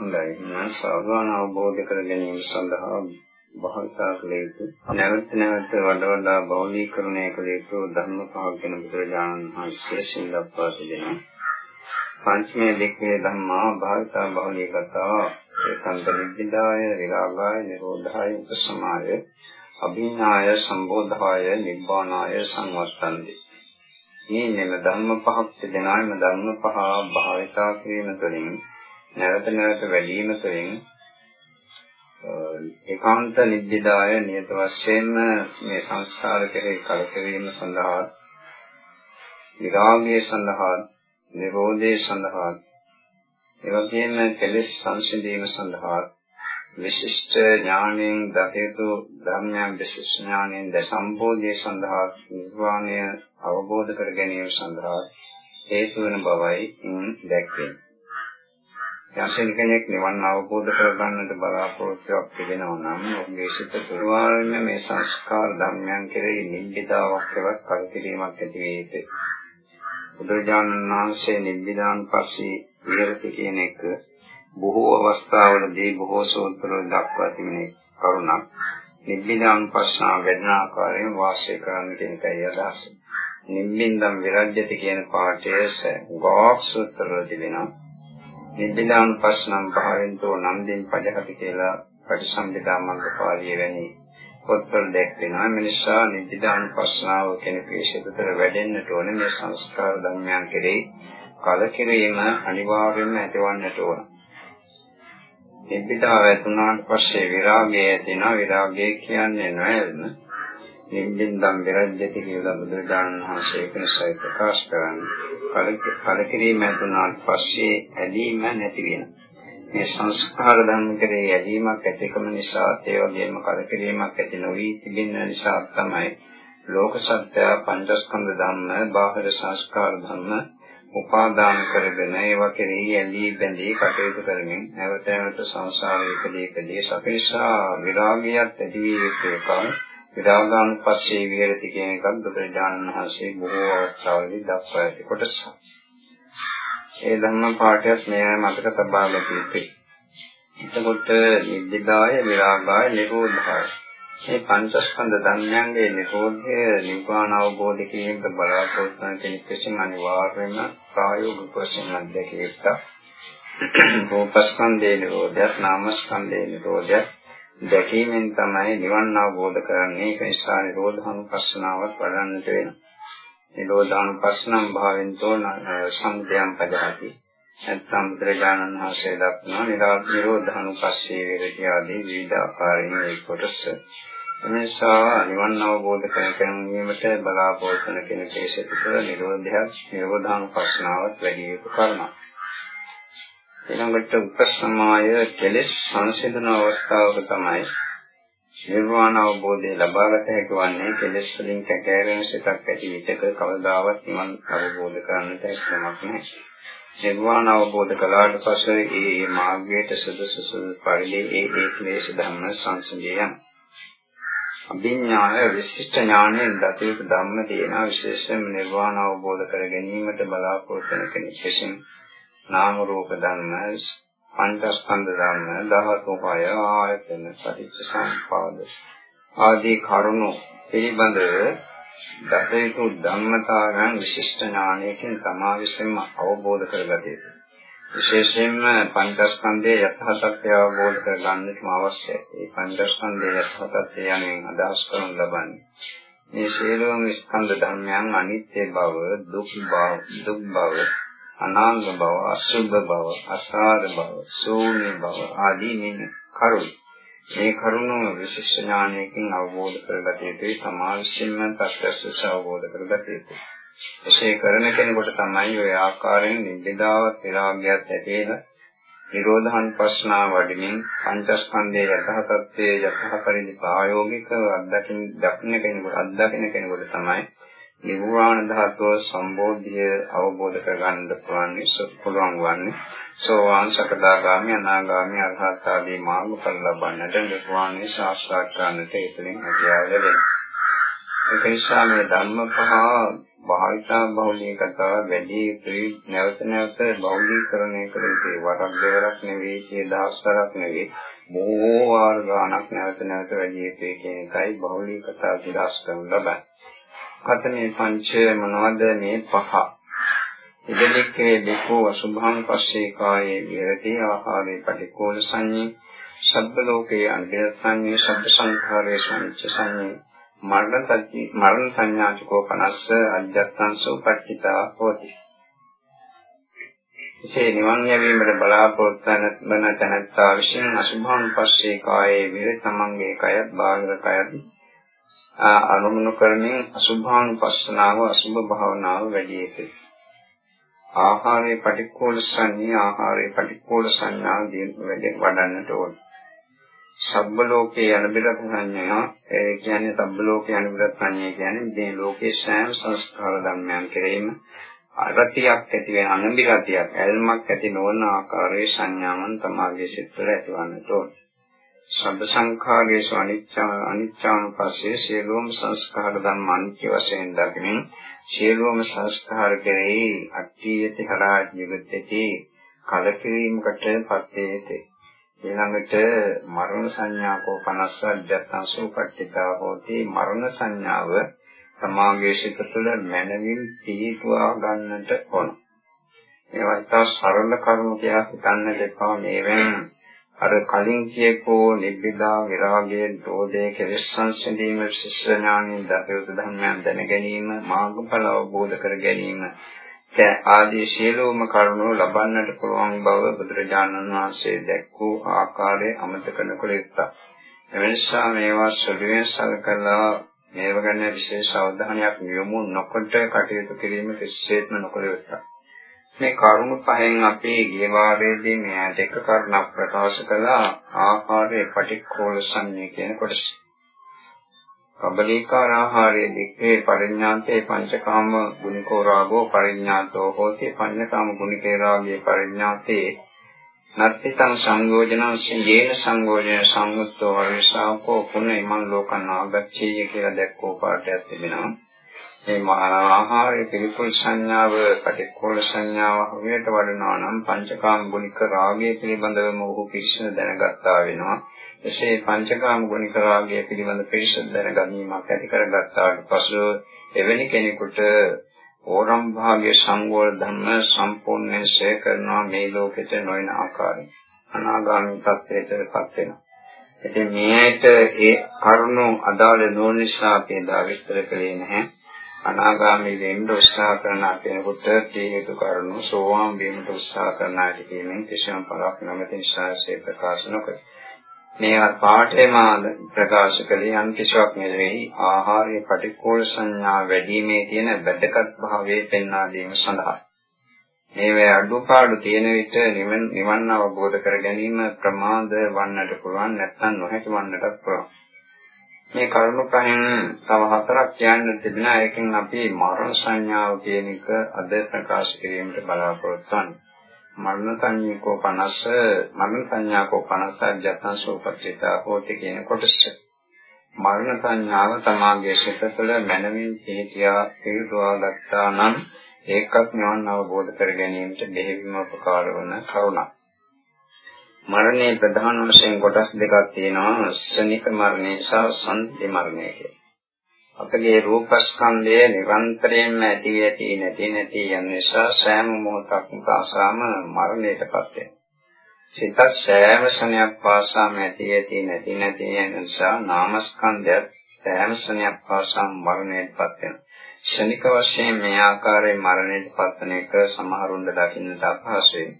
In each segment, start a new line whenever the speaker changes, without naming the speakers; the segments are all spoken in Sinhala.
හොඳයි. මම සාධාන අවබෝධ කර ගැනීම සඳහා භාවිතා කළ යුතු නැවත නැවත වඩා වඩා බෞලීකරණය කළ යුතු ධර්ම පහක් ගැන බුදුරජාණන් වහන්සේ සිල්ලප්පා දෙනවා. පංචමේ දෙකේ ධම්මා භාවිතා බෞලීකතා ඒකාන්ත නිබ්බිදාය විරාගාය නිරෝධාය උපසමාය අභිඥාය සම්බෝධාය නිබ්බානාය සංවත්තන්ති මේ නෙම ධර්ම පහක් දෙනාම ධර්ම පහ භාවිතා කිරීම තුළින් නැවත නැවත වැඩිම තුළින් ඒකාන්ත නිබ්බිදාය නියත වශයෙන්ම මේ සංස්කාර කෙරෙහි කලකිරීම සඳහා විරාගය සඳහා නිරෝධය සඳහා එවැගේම කෙලෙස් සංසිඳීම සඳහා විශිෂ්ට ඥාණයෙන් දතේතු ධර්මයන් විශිෂ්ට ඥාණයෙන් ද සම්බෝධිය සඳහා නිර්වාණය අවබෝධ කර ගැනීම සඳහා හේතු වන බවයි දැක්වෙන්නේ. යම් කෙනෙක් නිවන් අවබෝධ කරගන්නට බලාපොරොත්තුවක් තිබෙනවා නම් ඔහුගේ සිත පුරවාගෙන මේ සංස්කාර ධර්මයන් කෙරෙහි නිබ්බිදාවක් හෙවත් කල්පිරීමක් ඇති වේ යුතුයි. බුදුරජාණන් වහන්සේ නිබ්බිදාන් පස්සේ විහෙරති කියන එක බොහෝ අවස්ථාවලදී බොහෝ සූත්‍රවල දක්වා තිබෙන කරුණක්. නිබ්බිදාන් පස්සා වැඩන ආකාරයෙන් වාසය කරන්න කියන එකයි අදහස. නිබ්බින්දම් විරජ්‍යති කියන පාඩය ගෝක් සූත්‍රවල තිබෙනවා. නිබ්බිදාන් පස්සනම් භාවෙන්තෝ නන්දින් පජහති කියලා පටිසම්භිදා මග්ගපාළිය වැනි පොත්වල දැක්වෙනවා. මේ නිසා නිබ්බිදාන් පස්සනාව කෙනෙකුගේ සිතතර වැඩෙන්නට ඕනේ මේ සංස්කාර ධර්මයන් කෙරෙහි කලකිරීම අනිවාර්යයෙන්ම ඇතිවන්නට ඕන. නිබ්බිදාව ඇතුණාට පස්සේ විරාගය ඇතිවෙනවා. විරාගය කියන්නේ නොයල්ම නිබ්බින්දම් විරජ්‍යති කියලා බුදුරජාණන් වහන්සේ කෙනසයි ප්‍රකාශ කරන්නේ. කලකිරීම ඇතුණාට පස්සේ ඇලීම නැති වෙනවා. මේ සංස්කාර ධර්ම කෙරේ ඇලීමක් ඇතිකම නිසා ඒ වගේම කලකිරීමක් ඇති නොවි තිබෙන නිසා තමයි ලෝක සත්‍ය පංචස්කන්ධ ධර්ම බාහිර සංස්කාර ධර්ම උපාදාන කරගෙන ඒවා කෙරෙහි ඇලී බැඳී කටයුතු කරමින් නැවත නැවත සංසාරයකදීකදී සපේසා විරාගියත් ඇති විය යුතු එකක් විරාගාන් පස්සේ විහෙරති කියන එකත් බුදුරජාණන් වහන්සේ බොහෝ අවස්ථාවලදී දක්වා ඇති කොටසක්. ඒ ධම්ම පාඨයත් මේ මතක තබා ගත යුතුයි. එතකොට නිද්දිදාය විරාගාය නිරෝධාය මේ පංචස්කන්ධ ධර්මයන්ගේ නිරෝධය නිවන අවබෝධ කිරීමට බලාපොරොත්තු වන කෙනෙක් විසින් අනිවාර්යයෙන්ම ප්‍රායෝගික වශයෙන් අත්දැකිය යුතුයි. රූපස්කන්ධේ නිරෝධයත් නාමස්කන්ධේ නිරෝධයත් දැකීමෙන් තමයි නිවන් අවබෝධ කරන්නේ. ඒක නිසා නිරෝධානුපස්සනාවත් වඩන්නට වෙනවා. නිරෝධානුපස්සනම් භාවෙන්තෝ සම්දයම් පජහති. නැත්නම් බුදුරජාණන් වහන්සේ දක්වන නිරෝධානුපස්සේ විරති ආදී විවිධ ආකාරයෙන් ඒ කොටස. එනිසා නිවන් අවබෝධ කර ගැනීමට බලාපොරොත්තු වෙන කෙනෙකුගේ සිතට නිරෝධයක් නිරෝධානුපස්සනාවත් වැඩි යුතු කරුණක්. ඊළඟට උපසමාය කෙලෙස් සංසිඳන අවස්ථාවක තමයි නිර්වාණ අවබෝධය ලබාගත හැකි වන්නේ කෙලෙස් වලින් කැකෑරෙන සිතක් ඇති විටක කවදාවත් නිවන් අවබෝධ කරන්නට හැකියාවක් නැහැ. නිර්වාණ අවබෝධ කළාට පස්සේ ඒ ඒ මාර්ගයට සුදුසු සුදුසු පරිදි ඒ ඒ ක්ලේශ ධර්ම සංසිඳියන්. අභිඥාය විශිෂ්ට ඥානයෙන් දතියුත් ධම්ම තියෙන විශේෂයෙන්ම නිර්වාණ අවබෝධ කර ගැනීමට බලාපොරොත්තු වෙන කෙනෙක් විසින් නාම රූප ධර්ම පංචස්කන්ධ ධර්ම ධාතු පය ආයතන පටිච්ච සම්පාද ආදී කරුණු පිළිබඳව දතේතු ධම්මතාවයන් විශිෂ්ට ඥානයකින් තමා විසින්ම අවබෝධ කරගත යුතුයි. විශේෂයෙන්ම පංචස්කන්ධයේ යථා සත්‍ය අවබෝධ කරගන්නටම අවශ්‍යයි. මේ පංචස්කන්ධයේ යථා සත්‍ය යන්නේ අදහස් කරනු ලබන්නේ. මේ සියලුම ස්කන්ධ ධර්මයන් අනිත්‍ය බව, දුක් බව, දුක් බව, අනාංග බව, අසුභ බව, අසාර බව, ශූන්‍ය බව ආදී මේ කරුණු. මේ කරුණු විශේෂ ඥානයකින් අවබෝධ කරගත යුතුයි සමාවිශ්යෙන්ම තත්ත්වස්ස අවබෝධ කරගත යුතුයි. එසේ කරන කෙනෙකුට තමයි ওই ආකාරයෙන් නිබ්බිදාවත් විරාගයත් ඇති වෙන නිරෝධහන් ප්‍රශ්නා වඩමින් පංචස්කන්ධයේ යථා තත්ත්වයේ යථා පරිදි ප්‍රායෝගිකව අත්දකින් දක්න කෙනෙකුට අත්දකින කෙනෙකුට තමයි නිර්වාණ ධාතුව සම්බෝධිය අවබෝධ කරගන්න පුළුවන් පුළුවන් වන්නේ. සෝවාන් සකදාගාමි අනාගාමි අරහත් ආදී මාර්ගඵල ලබන්නට නිර්වාණය සාක්ෂාත් කරන්නට ඉතින් හැකියාව ලැබෙනවා. ඒක නිසා මේ ධර්ම පහ භාවිතා බහුලීකතාව වැඩි යුතුයි නැවත නැවත බහුලීකරණය කළ යුතුයි. වරක් දෙවරක් නෙවෙයි සිය දහස්වරක් නෙවෙයි. බොහෝ වාර ගණක් නැවත නැවත වැඩි යුතුයි කියන එකයි බහුලීකතාව විලාස කරන ලබන්නේ. කතනේ පංච මොනවද මේ පහ? ඉදලිකේ බිකෝ අසුභං පස්සේ කායේ විරති ආහාරේ පටිකෝල සංඤේ සබ්බ ලෝකේ අන්‍ය සංඤේ සබ්බ සංඛාරේ සංච්ච සංඤේ මරණ සත්‍ය මරණ සංඥාචකෝ 50 අජත්තං සුපට්ඨිතා හෝති. එසේ නිවන් යැවීමට බලාපොරොත්තු වන තැනැත්තා විසින් අසුභං පස්සේ කායේ විර තමන්ගේ කයත් බාහිර කයත් අනුමුණු කරමින් අසුභාන් පස්සනාව අසුභ භාවනාව වැඩි යුතුයි. ආහාරයේ පටික්කුල සංඥා ආහාරයේ පටික්කුල සංඥා දින වඩන්නට ඕනේ. සබ්බ ලෝකේ අනිබිරත් සංඥා ඒ කියන්නේ සබ්බ ලෝකේ අනිබිරත් සංඥා කියන්නේ මේ ලෝකේ සෑම සංස්කාර ධර්මයන් කෙරෙහිම අරතියක් ඇති වෙන අනිබිරතියක් ඇල්මක් ඇති නොවන ආකාරයේ සංඥාවන් තමාගේ සිත් තුළ ඇතිවන්නට ඕන. සබ්බ සංඛාරයේසු අනිච්චා අනිච්චානුපස්සේ සියලුම සංස්කාර ධර්ම අනිත්‍ය වශයෙන් දකිනින් සියලුම සංස්කාර කෙරෙහි අට්ඨියති හරා ජීවිතේ කලකිරීමකට පත් වේතේ. ඊළඟට මරණ සංඥාකෝ 50 අධ්‍යාත්මසෝ පට්ඨිතා හෝති මරණ සංඥාව සමාගයේ සිත තුළ මනමින් පිහිටුවා ගන්නට ඕන. ඒවා ඉතා සරල කරුණු කියලා හිතන්නට එපා මේවෙන් අර කලින් කියකෝ නිබ්බිදා විරාගයේ දෝදේ කෙලෙස් සංසිඳීම ශිෂ්‍ය ඥානින් දහයුතු ධර්මයන් දැන ගැනීම මාර්ගඵල අවබෝධ කර ගැනීම ආදී සියලුම කරුණු ලබන්නට පුළුවන් බව බුදුරජාණන් වහන්සේ දැක්වූ ආකාරයේ අමතක නොකළ යුතුය. එනිසා මේවා සුළුවෙන් සලකලා මේව ගැන විශේෂ අවධානයක් යොමු නොකොට කටයුතු කිරීම කිසිසේත්ම නොකළ යුතුය. මේ කරුණු පහෙන් අපි ගිය වාරයේදී මෙයාට එක කරුණක් ප්‍රකාශ කළා. ආහාරයේ පටික්කෝල සංඥා කියන කොටස. කබලීකාර ආහාරයේ දික්කේ පරිඥාන්තේ පංචකාම ගුණිකෝ රාගෝ පරිඥාතෝ හෝති පඤ්ඤකාම ගුණිකේ රාගයේ පරිඥාතේ. නත්තිතං සංයෝජනං සියේන සංයෝජන සම්මුත්තෝ හරිසාවකෝ පුන ඉමං ලෝකං ආගච්ඡේය කියලා දැක්කෝ පාඩයක් තිබෙනවා. මේ ආහාරයේ පිළිකුල් සංඥාව පටික්කුල සංඥාව හරියට වඩනවා නම් පංචකාම ගුණික රාගය පිළිබඳවම ඔහු පිරිසිදු දැනගත්තා වෙනවා එසේ පංචකාම ගුණික රාගය පිළිබඳ පිරිසුදු දැනගැනීමක් ඇති කරගත්තාට පසු එවැනි කෙනෙකුට ඕරම් භාගයේ සංවෝල ධර්ම සම්පූර්ණයෙන් ශේ කරනවා මේ ලෝකෙට නොවන ආකාරයෙන් අනාගාමී තත්ත්වයටපත් වෙනවා. ඉතින් මේයට ඒ කරුණු අදාළ නොවන නිසා අපි දා විස්තර කළේ නැහැ. අනාගාමී වෙන්න උත්සාහ කරන කෙනෙකුට තීහෙතු කරුණු සෝවාන් වීමට උත්සාහ කරන අයට කියමින් කිසිම පළක් නැමැති නිසා ප්‍රකාශ නොකරයි. මේවත් පාඨයම ප්‍රකාශ කළේ යම් කිසිවක් නෙවෙයි ආහාරයේ පටික්කුල සංඥා වැඩිීමේ තියෙන වැදගත් භාවය පෙන්වා දීම සඳහා. මේවේ අඩුපාඩු තියෙන විට නිවන් නිවන් අවබෝධ කර ගැනීම ප්‍රමාද වන්නට පුළුවන් නැත්නම් නොහැකි වන්නටත් පුළුවන්. මේ කරුණු පහෙන් තව හතරක් කියන්න තිබෙනවා. ඒකෙන් අපි මරණ සංඥාව කියන එක අද ප්‍රකාශ කිරීමට බලාපොරොත්තු වෙනවා. මරණ සංඥාකෝ 50 මරණ සංඥාකෝ 50 ජතන සෝපත්‍රිතා හෝති කියන කොටස. මරණ සංඥාව තමාගේ සිත තුළ මනමින් සිහිතියා පිළිතුවා ගත්තා නම් ඒකත් නිවන් අවබෝධ කර ගැනීමට දෙහිවිම උපකාර වන කරුණක්. මරණයේ ප්‍රධාන වශයෙන් කොටස් දෙකක් තියෙනවා ශනික මරණය සහ සන්ධි මරණය කියලා. අපගේ රූපස්කන්ධය නිරන්තරයෙන්ම ඇති ඇති නැති නැති යන නිසා සෑම මොහොතක්ම පාසාම මරණයටපත් වෙනවා. සිත සෑම ශනයක් පාසාම ඇති ඇති නැති නැති යන නිසා නාමස්කන්ධයත් සෑම ශනයක් පාසාම මරණයටපත් වෙනවා. ශනික වශයෙන් මේ ආකාරයෙන් මරණයටපත් වෙන එක සමහරුන්ට දකින්නට අපහසුයි.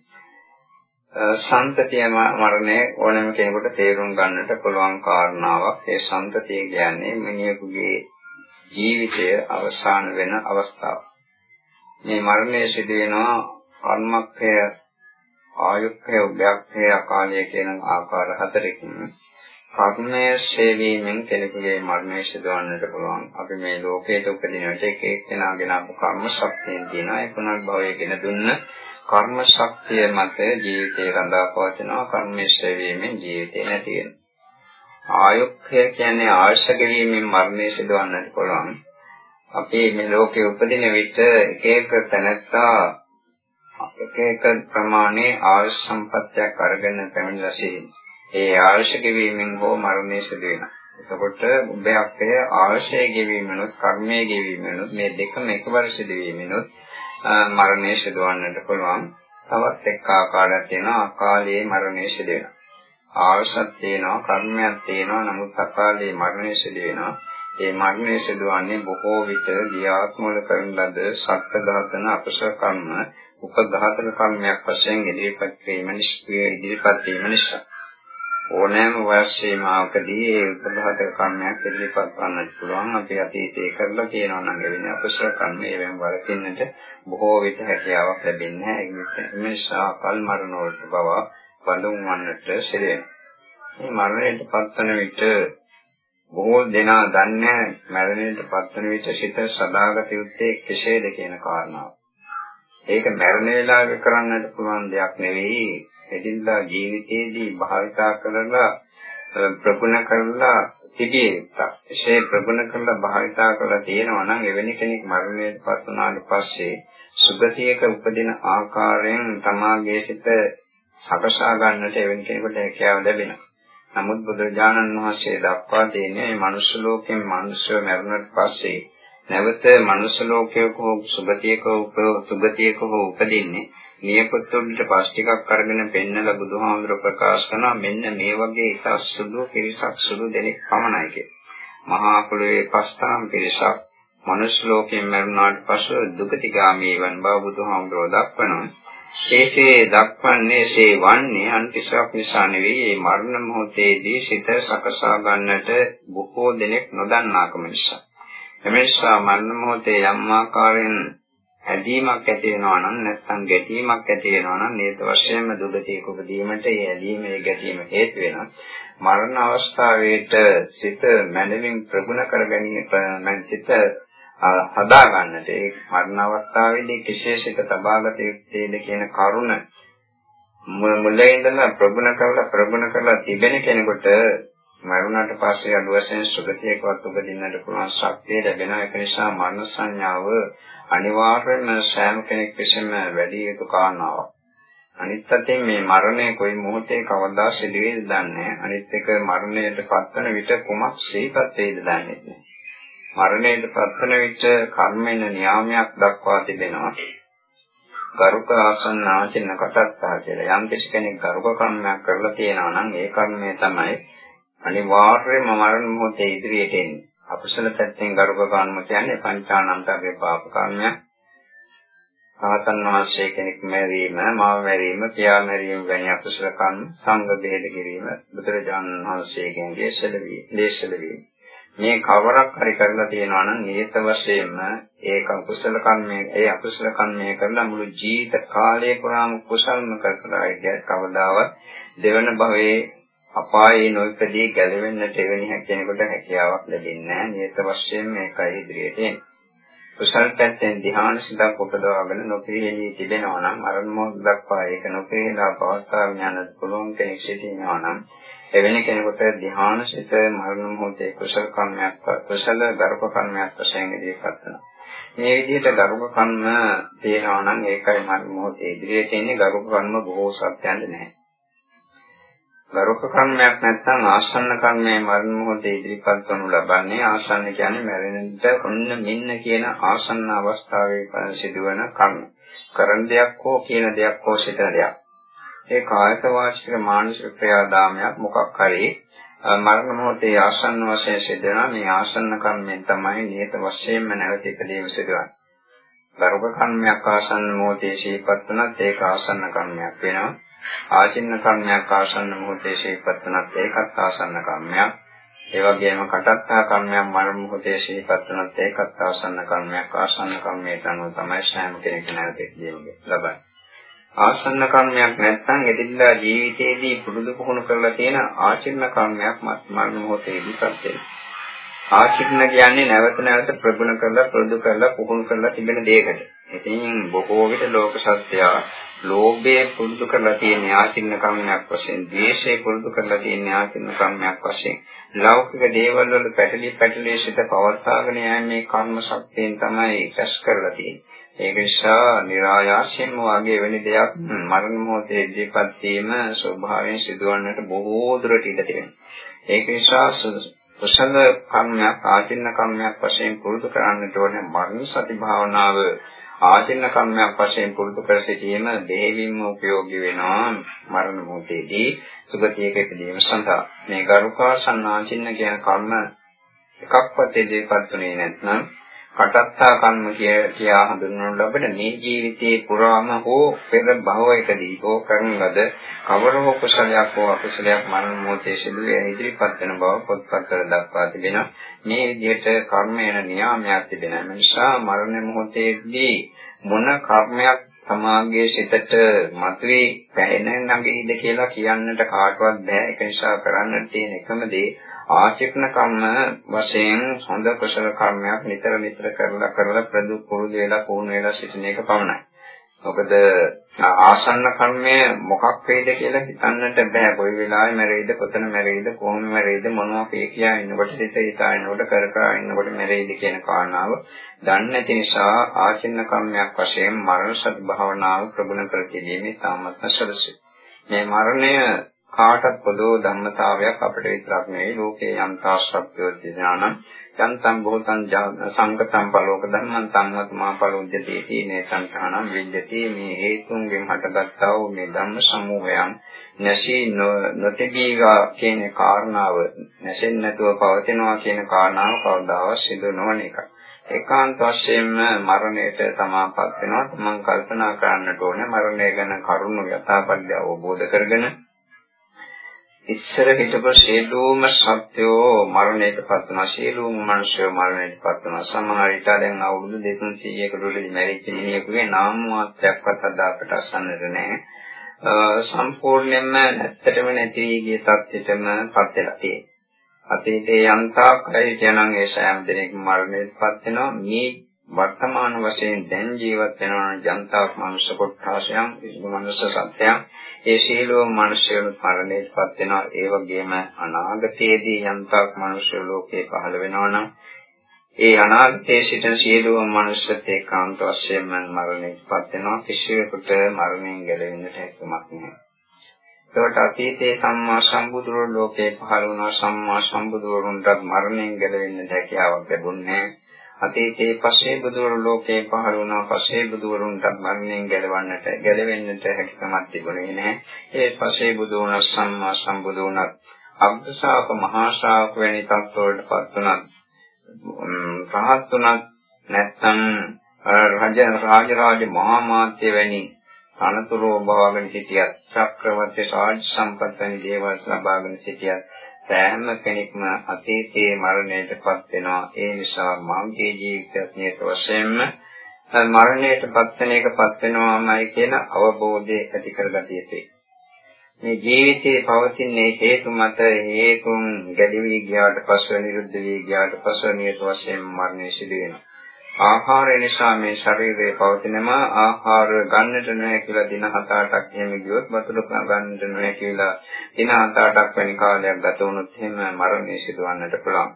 සන්තතිය මරණය ඕනෑම කෙනෙකුට තේරුම් ගන්නට පුළුවන් කාරණාවක්. ඒ සන්තතිය කියන්නේ මිනිහෙකුගේ ජීවිතය අවසන් වෙන අවස්ථාව. මේ මරණය සිදු වෙනවා කර්මක්ඛය ආයුක්ඛය උභයක්ඛය අකාලය කියන ආකාර හතරකින් කර්මය ශේවීමෙන් කෙනෙකුගේ මරණය සිදුවන්නට පුළුවන්. අපි මේ ලෝකයට උපදින විට එක එක්කෙනාගෙන අප කර්ම ශක්තියෙන් තියෙනවා. ඒ පුනර්භවයගෙන දුන්න කර්ම ශක්තිය මත ජීවිතේ රඳා පවතිනවා. කර්මය ශේවීමෙන් ජීවිතේ නැති වෙනවා. ආයුක්ඛය කියන්නේ ආයුෂ ගෙවීමෙන් මරණය සිදුවන්නට පුළුවන්. අපි මේ ලෝකේ උපදින විට එක එක තැනැත්තා එක එක ප්‍රමාණයේ ආයුෂ සම්පත්තියක් අරගෙන පැමිණලා සිටිනවා. ඒ ආයුෂ ගෙවීමෙන් හෝ මරණය සිදු වෙනවා. එතකොට උභයක්ය ආශය ගෙවීමනොත් කර්මයේ ගෙවීමනොත් මේ දෙකම එකවර සිදුවීමනොත් මරණය සිදුවන්නට පුළුවන්. තවත් එක් ආකාරයක් තියෙනවා අකාලයේ මරණය සිදු වෙනවා. ආශත් තියෙනවා කර්මයක් තියෙනවා නමුත් අකාලයේ මරණය සිදු වෙනවා. ඒ මරණය සිදුවන්නේ බොහෝ විට ගියාත්මවල කරන ලද සත්‍ය ඝාතන අපසර කර්ම උපඝාතන කර්මයක් වශයෙන් ඉදිරිපත් වීම නිෂ්ක්‍රිය ඉදිරිපත් වීම නිසා ඕනෑම වයස් සීමාවකදී ඒ උපඝාතක කර්මයක් ඉදිරිපත් කරන්නට පුළුවන්. අපි අතීතයේ කරලා තියෙනවා නම් එවැනි අකුසල කර්ම. ඒවෙන් වළකින්නට බොහෝ විට හැකියාවක් ලැබෙන්නේ නැහැ. ඒ නිසා කල් මරණ වලට බව බඳුන් වන්නට සිදුවෙනවා මේ මරණයට පත්වන විට බොහෝ දෙනා දන්නේ මරණයට පත්වන විට සිත සදාගත යුත්තේ කෙසේද කියන කාරණාව. ඒක මරණ වේලාවේ කරන්නට පුළුවන් දෙයක් නෙවෙයි. එදිනදා ජීවිතයේදී භාවිතා කරලා ප්‍රගුණ කරලා තිබිය යුත්තක්. එසේ ප්‍රගුණ කරලා භාවිතා කරලා තියෙනවා නම් එවැනි කෙනෙක් මරණයට පත් වුණාට පස්සේ සුගතියක උපදින ආකාරයෙන් තමාගේ සිත සකසා ගන්නට එවැනි කෙනෙකුට හැකියාව ලැබෙනවා. නමුත් බුදුරජාණන් වහන්සේ දක්වා දෙන්නේ මේ මනුෂ්‍ය ලෝකයෙන් මනුෂ්‍යව මරුණට පස්සේ නැවත මනුෂ්‍ය ලෝකයක හෝ සුගතියක සුගතියක හෝ උපදින්නේ නියපොත්තුන්ට පස් ටිකක් අරගෙන පෙන්නලා බුදුහාමුදුර ප්‍රකාශ කරනවා මෙන්න මේ වගේ ඉතස් සුදු පිරිසක් සුදු දෙනෙක් පමණයි කියලා. මහා කුලයේ පස්තරම් පිරිසක් මනුෂ්‍ය ලෝකයෙන් මරුණාට පසු දුකතිගාමී වන් බව බුදුහාමුදුරෝ දක්වනවා. ඒසේ දක්වන්නේ සේ වන්නේ අන්තිසක් නිසා නෙවෙයි මේ මරණ මොහොතේදී සිත සකසා ගන්නට බොහෝ දෙනෙක් නොදන්නාකම නිසා. එමේසා මරණ මොහොතේ යම් ආකාරයෙන් ඇදීමක් ඇති වෙනවා නම් නැත්නම් ගැටීමක් ඇති වෙනවා නම් නියත වශයෙන්ම දුගතියක උපදීමට ඒ ඇදීම ඒ ගැටීම හේතු වෙනවා. මරණ අවස්ථාවේට සිත මනමින් ප්‍රගුණ කර ගැනීම සිත හදා ගන්නට ඒ මරණ අවස්ථාවේදී විශේෂිත තබාගත යුත්තේද කියන කරුණ මුලින් ඉඳලා ප්‍රගුණ කරලා ප්‍රගුණ කරලා තිබෙන කෙනෙකුට මරුණාට පස්සේ අඩු වශයෙන් සුගතියකවත් උපදින්නට පුළුවන් ශක්තිය ලැබෙනවා ඒක නිසා මරණ සංඥාව අනිවාර්යයෙන්ම සෑම කෙනෙක් විසින්ම වැඩි යුතු කාරණාවක්. අනිත් අතින් මේ මරණය කොයි මොහොතේ කවදා සිදු වෙයිද දන්නේ අනිත් එක මරණයට පත්වන විට කුමක් ශ්‍රීපත් වෙයිද දන්නේ නැහැ. මරණයට පත්වන විට කර්මෙන නියාමයක් දක්වා තිබෙනවා. ගරුක ආසන්න ආචින්න කටත්තා කියලා යම් කෙනෙක් ගරුක කර්මයක් කරලා තියෙනවා නම් ඒ කර්මය තමයි අනිවාර්යයෙන්ම මරණ මොහොතේ ඉදිරියට එන්නේ. අකුසල පැත්තෙන් ගරුක කර්ම කියන්නේ පංචානන්තගේ පාප කර්මයක්. ආතන් වහන්සේ කෙනෙක් මැරීම, මාව මැරීම, පියා මැරීම වැනි අකුසල කර්ම සංඝ බෙහෙද කිරීම බුදුරජාණන් වහන්සේගෙන් දේශලවි, දේශලවි. මේ කවරක් හරි කරලා තියෙනවා නම් නියත වශයෙන්ම ඒක අකුසල කර්මයේ ඒ අකුසල කර්මයේ කරලා මුළු ජීවිත කාලය පුරාම කුසල්ම කරලා ඉතින් කවදාවත් දෙවන භවයේ අපායේ නොයිපදී ගැලවෙන්නට එවැනි කෙනෙකුට හැකියාවක් ලැබෙන්නේ නැහැ. නියත වශයෙන් මේකයි ඉදිරියට එන්නේ. කුසල් පැත්තෙන් ධ්‍යාන සිතක් උපදවාගෙන නොපිරිහෙලී තිබෙනවා නම් මරණ මොහොත දක්වා ඒක නොපිරිහෙලා පවත්වාගෙන යන්නත් පුළුවන් කෙනෙක් සිටිනවා නම් එවැනි කෙනෙකුට ධ්‍යාන සිත මරණ මොහොතේ කුසල කර්මයක් කුසල ගර්භ කර්මයක් වශයෙන් ඉදිරිපත් වෙනවා. මේ විදිහට ගරුක කර්ම තියෙනවා නම් ඒකයි මරණ මොහොතේ ඉදිරියට එන්නේ ගරුක කර්ම බොහෝ සත්‍යයන්ද නැහැ. ගරුක කර්මයක් නැත්නම් ආසන්න කර්මයේ මරණ මොහොතේ ඉදිරිපත් කරනු ලබන්නේ ආසන්න කියන්නේ මැරෙන්නට ඔන්න මෙන්න කියන ආසන්න අවස්ථාවේ සිදුවන කර්ම. කරන දෙයක් හෝ කියන දෙයක් හෝ සිතන දෙයක්. ඒ කායික වාචික මානසික ක්‍රියාදාමයක් මොකක් හරි මරණ මොහොතේ ආසන්න වශයෙන් සිදුවන මේ ආසන්න කර්මයෙන් තමයි නියත වශයෙන්ම නැවත ඉදීම සිදුවන්නේ. ගරුක කර්මයක් ආසන්න මොහොතේ ශීපත් වුණත් ඒක ආසන්න කර්මයක් වෙනවා. ආචින්න කර්මයක් ආසන්න මොහොතේ ශීපත් වුණත් ඒකත් ආසන්න කර්මයක්. ඒ වගේම කටත්තා කර්මයක් මරණ මොහොතේ ශීපත් වුණත් ඒකත් ආසන්න කර්මයක්. ආසන්න කර්මයට අනුව තමයි සෑම කෙනෙක් නැවතෙන්නේ ලබන්නේ. ආසන්න කර්මයක් නැත්නම් එදිනදා ජීවිතයේදී පුරුදු පුහුණු කරලා තියෙන ආචින්න කර්මයක් මරණ මොහොතේදී ප්‍රත්‍යය. ආචින්න කියන්නේ නැවත නැවත ප්‍රගුණ කරලා ප්‍රොදු කරලා පුහුණු කරලා තිබෙන දෙයකට. ඉතින් බොහෝ විට ලෝක සත්‍යය ලෝභයේ පුරුදු කරලා තියෙන ආචින්න කම්මයක් වශයෙන්, ද්වේෂයේ පුරුදු කරලා තියෙන ආචින්න කම්මයක් වශයෙන්, ලෞකික දේවල් වල පැටලි පැටලි සිට පවත්වාගෙන යන්නේ කර්ම ශක්තියෙන් තමයි රැස් කරලා තියෙන්නේ. ඒක නිසා નિરાයාසයෙන්ම වාගේ වෙන දෙයක් මරණ මොහොතේ ඉදිරිපත් වීම ස්වභාවයෙන් සිදුවන්නට බොහෝ දුරට ඉඩ තියෙනවා. ඒක නිසා කුසල කර්මයක් ආචින්න කර්මයක් වශයෙන් පුරුදු කරන්නට ඕනේ මරණ සති භාවනාව ආචින්න කර්මයක් වශයෙන් පුරුදු කර සිටීම දෙහිවින්ම උපයෝගී වෙනවා මරණ මොහොතේදී. සුගතියක ඉදීම සඳහා. මේ ගරුකාසන්න ආචින්න කියන කර්ම එකක්වත් ඉදිරිපත් වුණේ නැත්නම් කටත්තා කම්ම කියා හඳුන්වනු ලබන මේ ජීවිතයේ පුරාම හෝ පෙර භවයකදී හෝ කරන ලද කවර හෝ කුසලයක් හෝ අකුසලයක් මරණ මොහොතේ සිදුවේ ඉදිරිපත් වෙන බව පොත්පත්වල දක්වා තිබෙනවා. මේ විදිහට කර්මයන නියාමයක් තිබෙන නිසා මරණ මොහොතේදී මොන කර්මයක් සමාගයේ සිතට මතුවේ පැහැෙන නැගෙයිද කියලා කියන්නට කාටවත් බෑ. ඒක නිසා කරන්නට තියෙන එකම දේ ආචිකන කර්ම වශයෙන් හොඳ කුසල කර්මයක් නිතර නිතර කරලා කරලා ප්‍රදු පුරුදු වෙලා පුහුණු වෙලා සිටින එක පමණයි. මොකද ආසන්න කර්මය මොකක් වේද කියලා හිතන්නට බෑ. කොයි වෙලාවෙ මැරෙයිද, කොතන මැරෙයිද, කොහොම මැරෙයිද, මොනවා වේ කියා ඉන්නකොට සිත හිතා ඉන්නකොට කර කර ඉන්නකොට මැරෙයිද කියන කාරණාව දන්නේ නැති නිසා ආචින්න කර්මයක් වශයෙන් මරණ සති භාවනාව ප්‍රගුණ කර ගැනීම තාමත් සදසයි. මේ මරණය කාටත් පොදු ධර්මතාවයක් අපිට විතරක් නෙවෙයි ලෝකේ යන්තා ශබ්දෝ ඥානං යන්තම් බොහෝතං සංකතම් පලෝක ධම්මං සම්මත මා පලෝද්‍යති තීනේ සංඛාණං විද්‍යති. මේ හේතුන්ගෙන් හටගත්තා වූ මේ ධම්ම සමූහයන් නැසී නොතිබීවා කියන කාරණාව නැසෙන්නේ නැතුව පවතිනවා කියන කාරණාව කවදාවත් සිදු නොවන එකයි ඒකාන්ත වශයෙන්ම මරණයට සමාපත් වෙනවා. තමන් කල්පනා කරන්නට ඕනේ මරණය ගැන කරුණු යථාපද්‍ය අවබෝධ කරගෙන ඉස්සර හිටපු සියලුම සත්‍යෝ මරණයටපත් වෙනවා සියලුම මිනිස්සු මරණයටපත් වෙනවා සමහර විට දැන් අවුරුදු 200කට උඩදී මැරිච්ච මිනිහෙකුගේ නාම මාත්‍රයක්වත් අද අපට අසන්නට නැහැ. සම්පූර්ණයෙන්ම ඇත්තටම නැති ගිය තත්ත්වෙටම පත් වෙලා තියෙනවා. අතීතයේ යන්තාක් අය කියනනම් ඒ සෑම දිනක මරණයටපත් වෙනවා. මේ වර්තමාන වශයෙන් දැන් ජීවත් වෙන ජනතාවක් මනුෂ්‍ය කොට්ඨාසයන් මනුෂ්‍ය සත්‍යයන්. ඒ සීලෝ මනුෂ්‍යයන් මරණයටපත් වෙනවා. ඒ වගේම අනාගතයේදී යන්තාවක් මනුෂ්‍ය ලෝකේ පහළ වෙනවා නම් ඒ අනාගතයේ සිටින සියලුම මනුෂ්‍යත් ඒකාන්ත වශයෙන්ම මරණයටපත් වෙනවා. කිසිවෙකුට මරණයෙන් ගැලවෙන්නට හැකියාවක් නැහැ. ඒකට අතීතයේ සම්මා සම්බුදුරු ලෝකේ පහළ වුණා. සම්මා සම්බුදුරුන්ට මරණයෙන් ගැලවෙන්නට හැකියාවක් ලැබුණේ නැහැ. අතීතයේ පස්සේ බුදුවරු ලෝකේ පහළ වුණා පස්සේ බුදුවරුන්ට මරණයෙන් ගැලවන්නට ගැලවෙන්නට හැකියාවක් තිබුණේ නැහැ. ඒ පස්සේ බුදු වුණා සම්මා සම්බුදු වුණා අග්‍රශාක මහා ශාක වැනි තත්ත්වවලටපත් වුණා. රහත් වුණා නැත්නම් රජ රාජරාජ මහා මාත්‍ය වැනි අනතුරු භවගෙන සිටියත් චක්‍රවර්ති රාජ සම්පත් වැනි දේවල් ලබාගෙන සිටියත් සෑම කෙනෙක්ම අතීතයේ මරණයටපත් වෙනවා. ඒ නිසා මාගේ ජීවිතයත් නියත වශයෙන්ම මරණයටපත් වෙන එකපත් වෙනවාමයි කියන අවබෝධය ඇති කරගatiya යුතුයි. මේ ජීවිතයේ පවතින හේතු මත හේතුන් ගැඩවි ගියාට පස්ව නිරුද්ධ වී ගියාට පස්ව නියත වශයෙන් මරණය සිදු වෙනවා. ආහාරය නිසා මේ ශරීරයේ පවතිනම ආහාර ගන්නට නැහැ කියලා දින 7-8ක් එහෙම ගියොත් වතුර ගන්නට නැහැ කියලා දින 7-8ක් වැනි කාලයක් ගත වුණොත් එහෙම මරණය සිදුවන්නට පුළුවන්.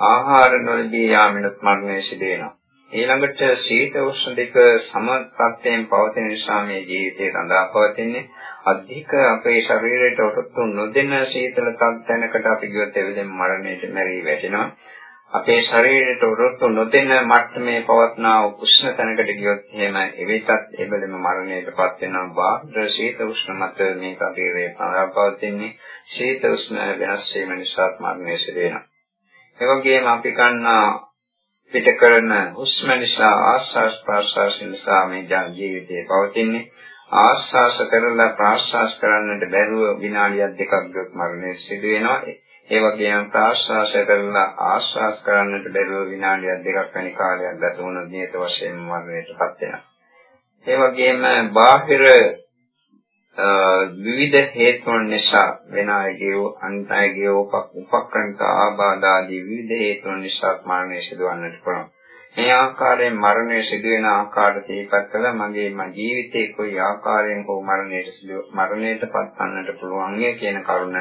ආහාර නොලදී යාමිනුත් මරණය සිදු වෙනවා. ඊළඟට සීත උෂ්ණ දෙක සමත්පත්යෙන් පවතින නිසා මේ ජීවිතේ රඳා පවතින්නේ අධික අපේ ශරීරයට ඔටොත්තු නොදෙන සීතල තත්ත්වයකට අපි ගියොත් එවිලෙන් මරණයට මැරී වැටෙනවා. අපේ ශරීරයට උරුත්තු නොදෙන මට්ටමේ පවත්නා උෂ්ණ තැනකට ගියොත් එහෙම එවිටත් එබැවිම මරණයටපත් වෙනවා. බාහිර ශීත උෂ්ණ මත මේ ශරීරයේ පවතින්නේ. ශීත උෂ්ණ වෙනස් වීම නිසා මරණය සිදු වෙනවා. ඒ වගේම අපි කන්නා පිට කරන හුස්ම නිසා ආස්වාස් ප්‍රාස්වාස් නිසා මේ ජීවිතයේ පවතින්නේ. ආස්වාස කරලා ප්‍රාස්වාස් කරන්නට බැරුව විනාඩියක් දෙකක් ගියොත් මරණය සිදු වෙනවා. ඒ වගේම ප්‍රාශ්වාස කරලා ආශ්වාස කරන්නට බැරුව විනාඩියක් දෙකක් වැනි කාලයක් ගත වුණොත් නියත වශයෙන්ම මරණයටපත් වෙනවා. ඒ වගේම බාහිර විවිධ හේතුන් නිසා වෙන අයගේ අන්තයගේ උපක්‍රමික ආබාධ ආදී විවිධ හේතුන් නිසා මරණය සිදුවන්නට පුළුවන්. මේ ආකාරයෙන් මරණය සිදුවෙන ආකාරය තේපත් කළා මගේ ජීවිතේ කොයි ආකාරයෙන් හෝ මරණයට සිදු මරණයට පත්වන්නට පුළුවන් කියන කරුණ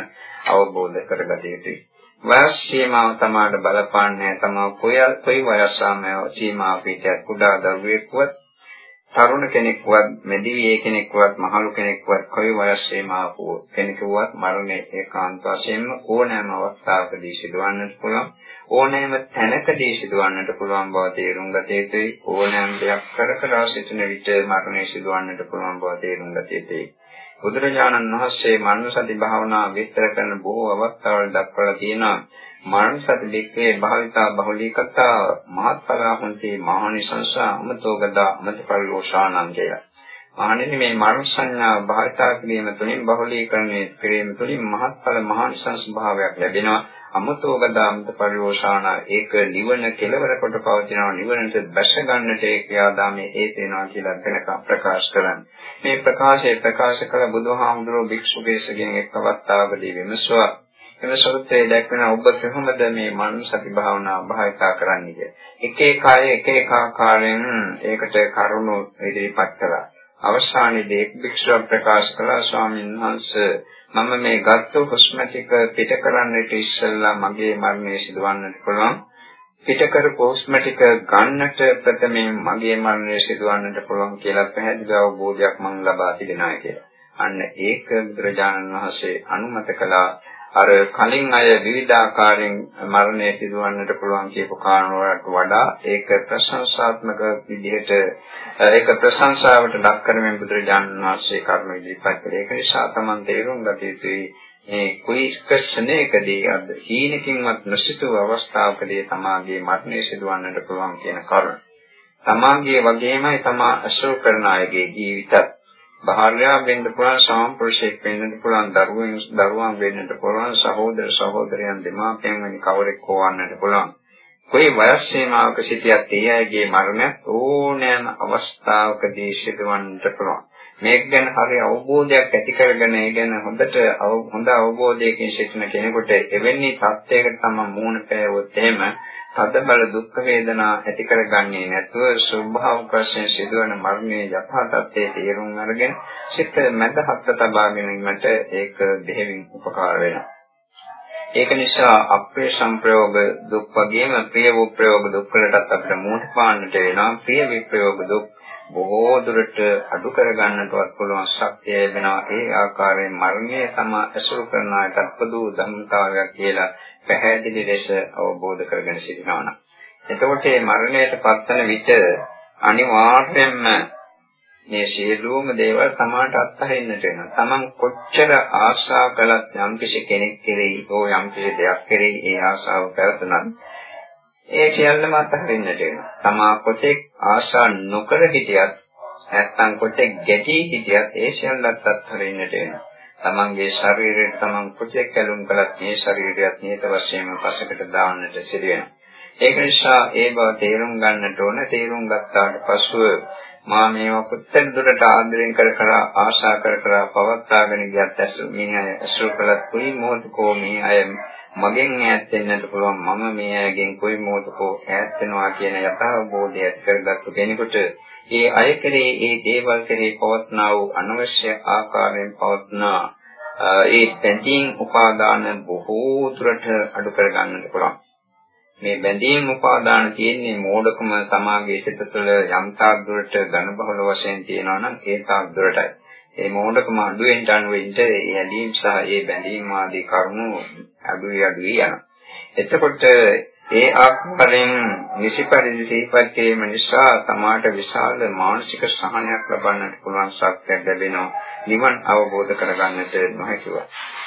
අවබෝධ කරගත යුතුයි. වයස් සීමාව තමයි බලපාන්නේ තමා කොයි කොයි වයස් සීමාව පිටයක් කුඩා දරුවෙක්වත් තරුණ කෙනෙක්වත් මෙදිවියේ කෙනෙක්වත් මහලු කෙනෙක්වත් කොයි වයස් සීමාවක කෙනෙකුවත් මරණය ඒකාන්ත වශයෙන්ම ඕනෑම අවස්ථාවකදී සිදුවන්නට පුළුවන්. ඕනෑම තැනකදී සිදුවන්නට පුළුවන් බව තේරුම් ගත යුතුයි. ඕනෑම දෙයක් කර කර සිටින විට මරණය සිදුවන්නට පුළුවන් බව තේරුම් ගත යුතුයි. බුදුරජාණන් වහන්සේ මරණ සති භාවනාව විස්තර කරන බොහෝ අවස්ථාවල දක්වලා තියෙනවා. මරණ සති දෙකේ භාවිතා බහුලීකතා මහත්ඵලාහුන්ති මහානිසංස අමතෝගදා අමතපරිලෝෂාණං කියලා. මහණෙනි මේ මරණ සංඥා භාවිතා කිරීම තුළින් බහුලීකරණය කිරීම තුළින් මහත්ඵල මහානිසංස භාවයක් ලැබෙනවා. අමතෝගදා අමතපරිලෝෂාණ ඒක නිවන කෙලවර කොට පවතිනවා නිවනට බැස ගන්නට ඒ ක්‍රියාදාමයේ හේතු වෙනවා කියලා වෙනක ප්‍රකාශ කරන්නේ. මේ ප්‍රකාශය ප්‍රකාශ කළ බුදුහාමුදුරුවෝ භික්ෂු දේශකයන් එක් අවස්ථාවකදී විමසුවා එම සූත්‍රයේ දැක්වෙන ඔබ කොහොමද මේ මනස සති භාවනාව භාවිතා කරන්නේ කියලා. එක එක අය එක එක ආකාරයෙන් ඒකට කරුණු ඉදිරිපත් කළා. අවසානයේදී එක් භික්ෂුවක් ප්‍රකාශ කළා ස්වාමීන් වහන්සේ මම මේ ගත්ත හුස්ම ටික පිට කරන්නට ඉස්සෙල්ලා මගේ මරණය සිදුවන්නට පුළුවන්. පිට කරපු හුස්ම ටික ගන්නට ප්‍රථමයෙන් මගේ මරණය සිදුවන්නට පුළුවන් කියලා පැහැදිලි අවබෝධයක් මම ලබා තිබෙනවා කියලා. අන්න ඒක බුදුරජාණන් වහන්සේ අනුමත කළා අර කලින් අය විවිධාකාරයෙන් මරණය සිදුවන්නට පුළුවන් කියපු කාරණාවට වඩා ඒක ප්‍රශංසාත්මක විදිහට ඒක ප්‍රශංසාවට ලක් කරමින් බුදුරජාණන් වහන්සේ කර්ම ඉදිරිපත් කළේ. ඒක නිසා තමන් තේරුම් ගත යුතුයි මේ කුයිස්කස්නේකදී අද හීනකින්වත් නොසිතූ අවස්ථාවකදී තමාගේ මරණය සිදුවන්නට පුළුවන් කියන කරුණ. තමාගේ වගේමයි තමා අශෝක කරන අයගේ ජීවිතත් භාර්යාව වෙන්න පුළුවන් සාම්ප්‍රශේක් වෙන්නත් පුළුවන් දරුවෙන් දරුවන් වෙන්නත් පුළුවන් සහෝදර සහෝදරයන් දෙමාපියන් වැනි කවරෙක් හොවන්නට පුළුවන්. කොයි වයස් සීමාවක සිටියත් ඒ අයගේ මරණය ඕනෑම අවස්ථාවකදී සිදුවන්නට පුළුවන්. මේක ගැන හරි අවබෝධයක් ඇති කරගෙන ඒ ගැන හොඳට හොඳ අවබෝධයකින් සිටින කෙනෙකුට එවැනි තත්යකට තම මූණ පෑවොත් එහෙම තදබල දුක් වේදනා ඇති කරගන්නේ නැතුව ස්වභාවික වශයෙන් සිදුවන මරණයේ යථා තත්ත්වයේ තේරුම් අරගෙන සිත මැදහත් තබා ගැනීමට ඒක දෙහිවින් උපකාර වෙනවා. ඒක නිසා අප්‍රිය සංප්‍රයෝග දුක් වගේම ප්‍රිය වූ ප්‍රයෝග දුක් වලටත් අපිට මූණ පාන්නට වෙනවා. ප්‍රිය විප්‍රයෝග දුක් බොහෝ දුරට අඩු කරගන්නටවත් පුළුවන් ශක්තිය ලැබෙනවා ඒ ආකාරයෙන් මරණය තම ඇසුරු කරන අයටත් පොදු ධම්මතාවයක් කියලා පැහැදිලි ලෙස අවබෝධ කරගෙන සිටිනවා නම් එතකොට මේ මරණයට පත්වන විට අනිවාර්යයෙන්ම මේ සියලුම දේවල් තමාට අත්හරින්නට වෙනවා. Taman කොච්චර ආශා කළත් යම්කිසි කෙනෙක් කෙරෙහි හෝ යම්කිසි දෙයක් කෙරෙහි ඒ ආශාව පැවතුනත් ඒ සියල්ලම අත්හරින්නට වෙනවා. තමා කොතෙක් ආශා නොකර හිටියත් නැත්නම් කොතෙක් ගැටී හිටියත් ඒ සියල්ලත් අත්හරින්නට වෙනවා. තමන්ගේ ශරීරයට තමන් කොතෙක් කැලුම් කළත් මේ ශරීරයත් නියත වශයෙන්ම පසකට දාන්නට සිදු වෙනවා. ඒක නිසා ඒ බව තේරුම් ගන්නට ඕන. තේරුම් ගත්තාට පසුව මා මේවා පුත්තන් දුරට ආදරෙන් කර කර ආශා කර කර පවත්වාගෙන ගියත් ඇසු මේ අය අසු කළත් කුයි මොහොතකෝ මේ අය මගෙන් ඈත් වෙන්නට පුළුවන් මම මේ අයගෙන් කොයි මොහොතකෝ ඈත් වෙනවා කියන යථාබෝධය ඇති කරගත්තු කෙනෙකුට ඒ අය කෙරේ ඒ දේවල් කෙරේ පවත්නා වූ අනවශ්‍ය ආකාරයෙන් පවත්නා ඒ බැඳීම් උපාදාන බොහෝ දුරට අඩු කරගන්නට පුළුවන්. මේ බැඳීම් උපාදාන තියෙන්නේ මෝඩකම සමාගයේ සිත තුළ යම් තාක් දුරට ඝන බහල වශයෙන් තියෙනවා නම් ඒ තාක් දුරටයි ඒ මෝඩකම අඩුවෙන් අඩුවෙන්ට ඒ ඇලීම් සහ ඒ බැඳීම් ආදී කරුණු අඩුවේ අඩුවේ යනවා. එතකොට ඒ ආකාරයෙන් නිසිපරිදි සිහිපත් කිරීම නිසා තමාට විශාල මානසික සහනයක් ලබන්නට පුළුවන් ශක්තියක් ලැබෙනවා. නිවන් අවබෝධ කරගන්නට නොහැකිව.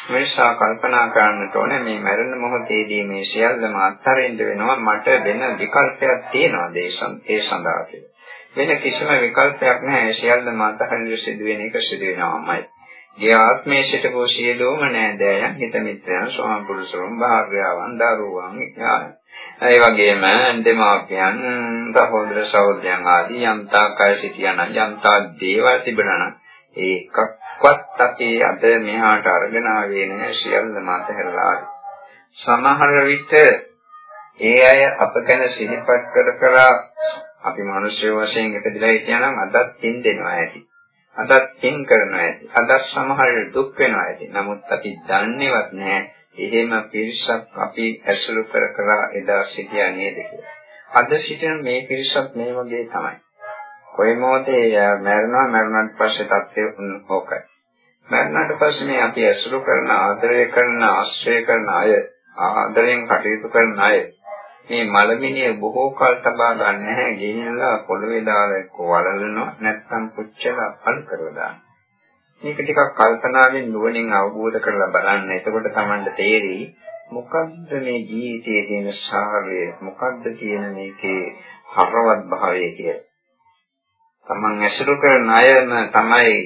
මේ නිසා කල්පනා කරන්නට ඕනේ මේ මරණ මොහොතේදී මේ සියල්ලම අත්හරින්න වෙනවා මට වෙන විකල්පයක් තියෙනවා ඒ සඳහා කියලා. වෙන කිසිම විකල්පයක් නැහැ. සියල්ලම අතහරින්න සිදුවෙන එක සිදු වෙනවාමයි. ගේ ආත්මයේ සිටපු සියලුම නෑදෑයන් හිත මිත්‍රයන් ස්වාම පුරුෂයන් භාර්යාවන් දරුවන් ඒ වගේම දෙමාපියන් සහෝදර සහෝදරයන් ආදී යම්තා කය සිටියන යම්තා දේවල් තිබෙනා ඒකක්වත් අපි අද මෙහාට අරගෙන ආවේ නැහැ සියල්ලම අතහැරලා සමහර විට ඒ අය අප ගැන සිහිපත් කර කර අපි මිනිස්සු වශයෙන් ඉපදලා හිටියනම් අදත් තින් දෙනවා ඇති. අදත් තින් කරනවා ඇති. අදත් සමහර දුක් වෙනවා ඇති. නමුත් අපි දන්නේවත් නැහැ එහෙම පිරිසක් අපි ඇසුරු කර කර එදා සිටියා නේද කියලා. අද සිටින මේ පිරිසක් මේ වගේ තමයි. කොයි මොහොතේ මරණා මරණාට පස්සේ තත්ත්වය ඕකයි. මරණාට පස්සේ මේ අපි ඇසුරු කරන ආදරය කරන ආශ්‍රය කරන අය ආදරෙන් කටයුතු කරන අය මේ මලමිනිය බොහෝ කල් තබා ගන්න නැහැ ගිහිල්ලා පොළවේ දාලා එක්ක වලලනවා නැත්නම් පුච්චලා පල් කරලා දානවා. මේක ටිකක් කල්පනාවෙන් නුවණින් අවබෝධ කරලා බලන්න. එතකොට Tamanට තේරෙයි මොකද්ද මේ ජීවිතයේ තියෙන සාරය මොකද්ද කියන මේකේ හරවත් භාවය කියලා. Taman ඇසුරු කරන අයම තමයි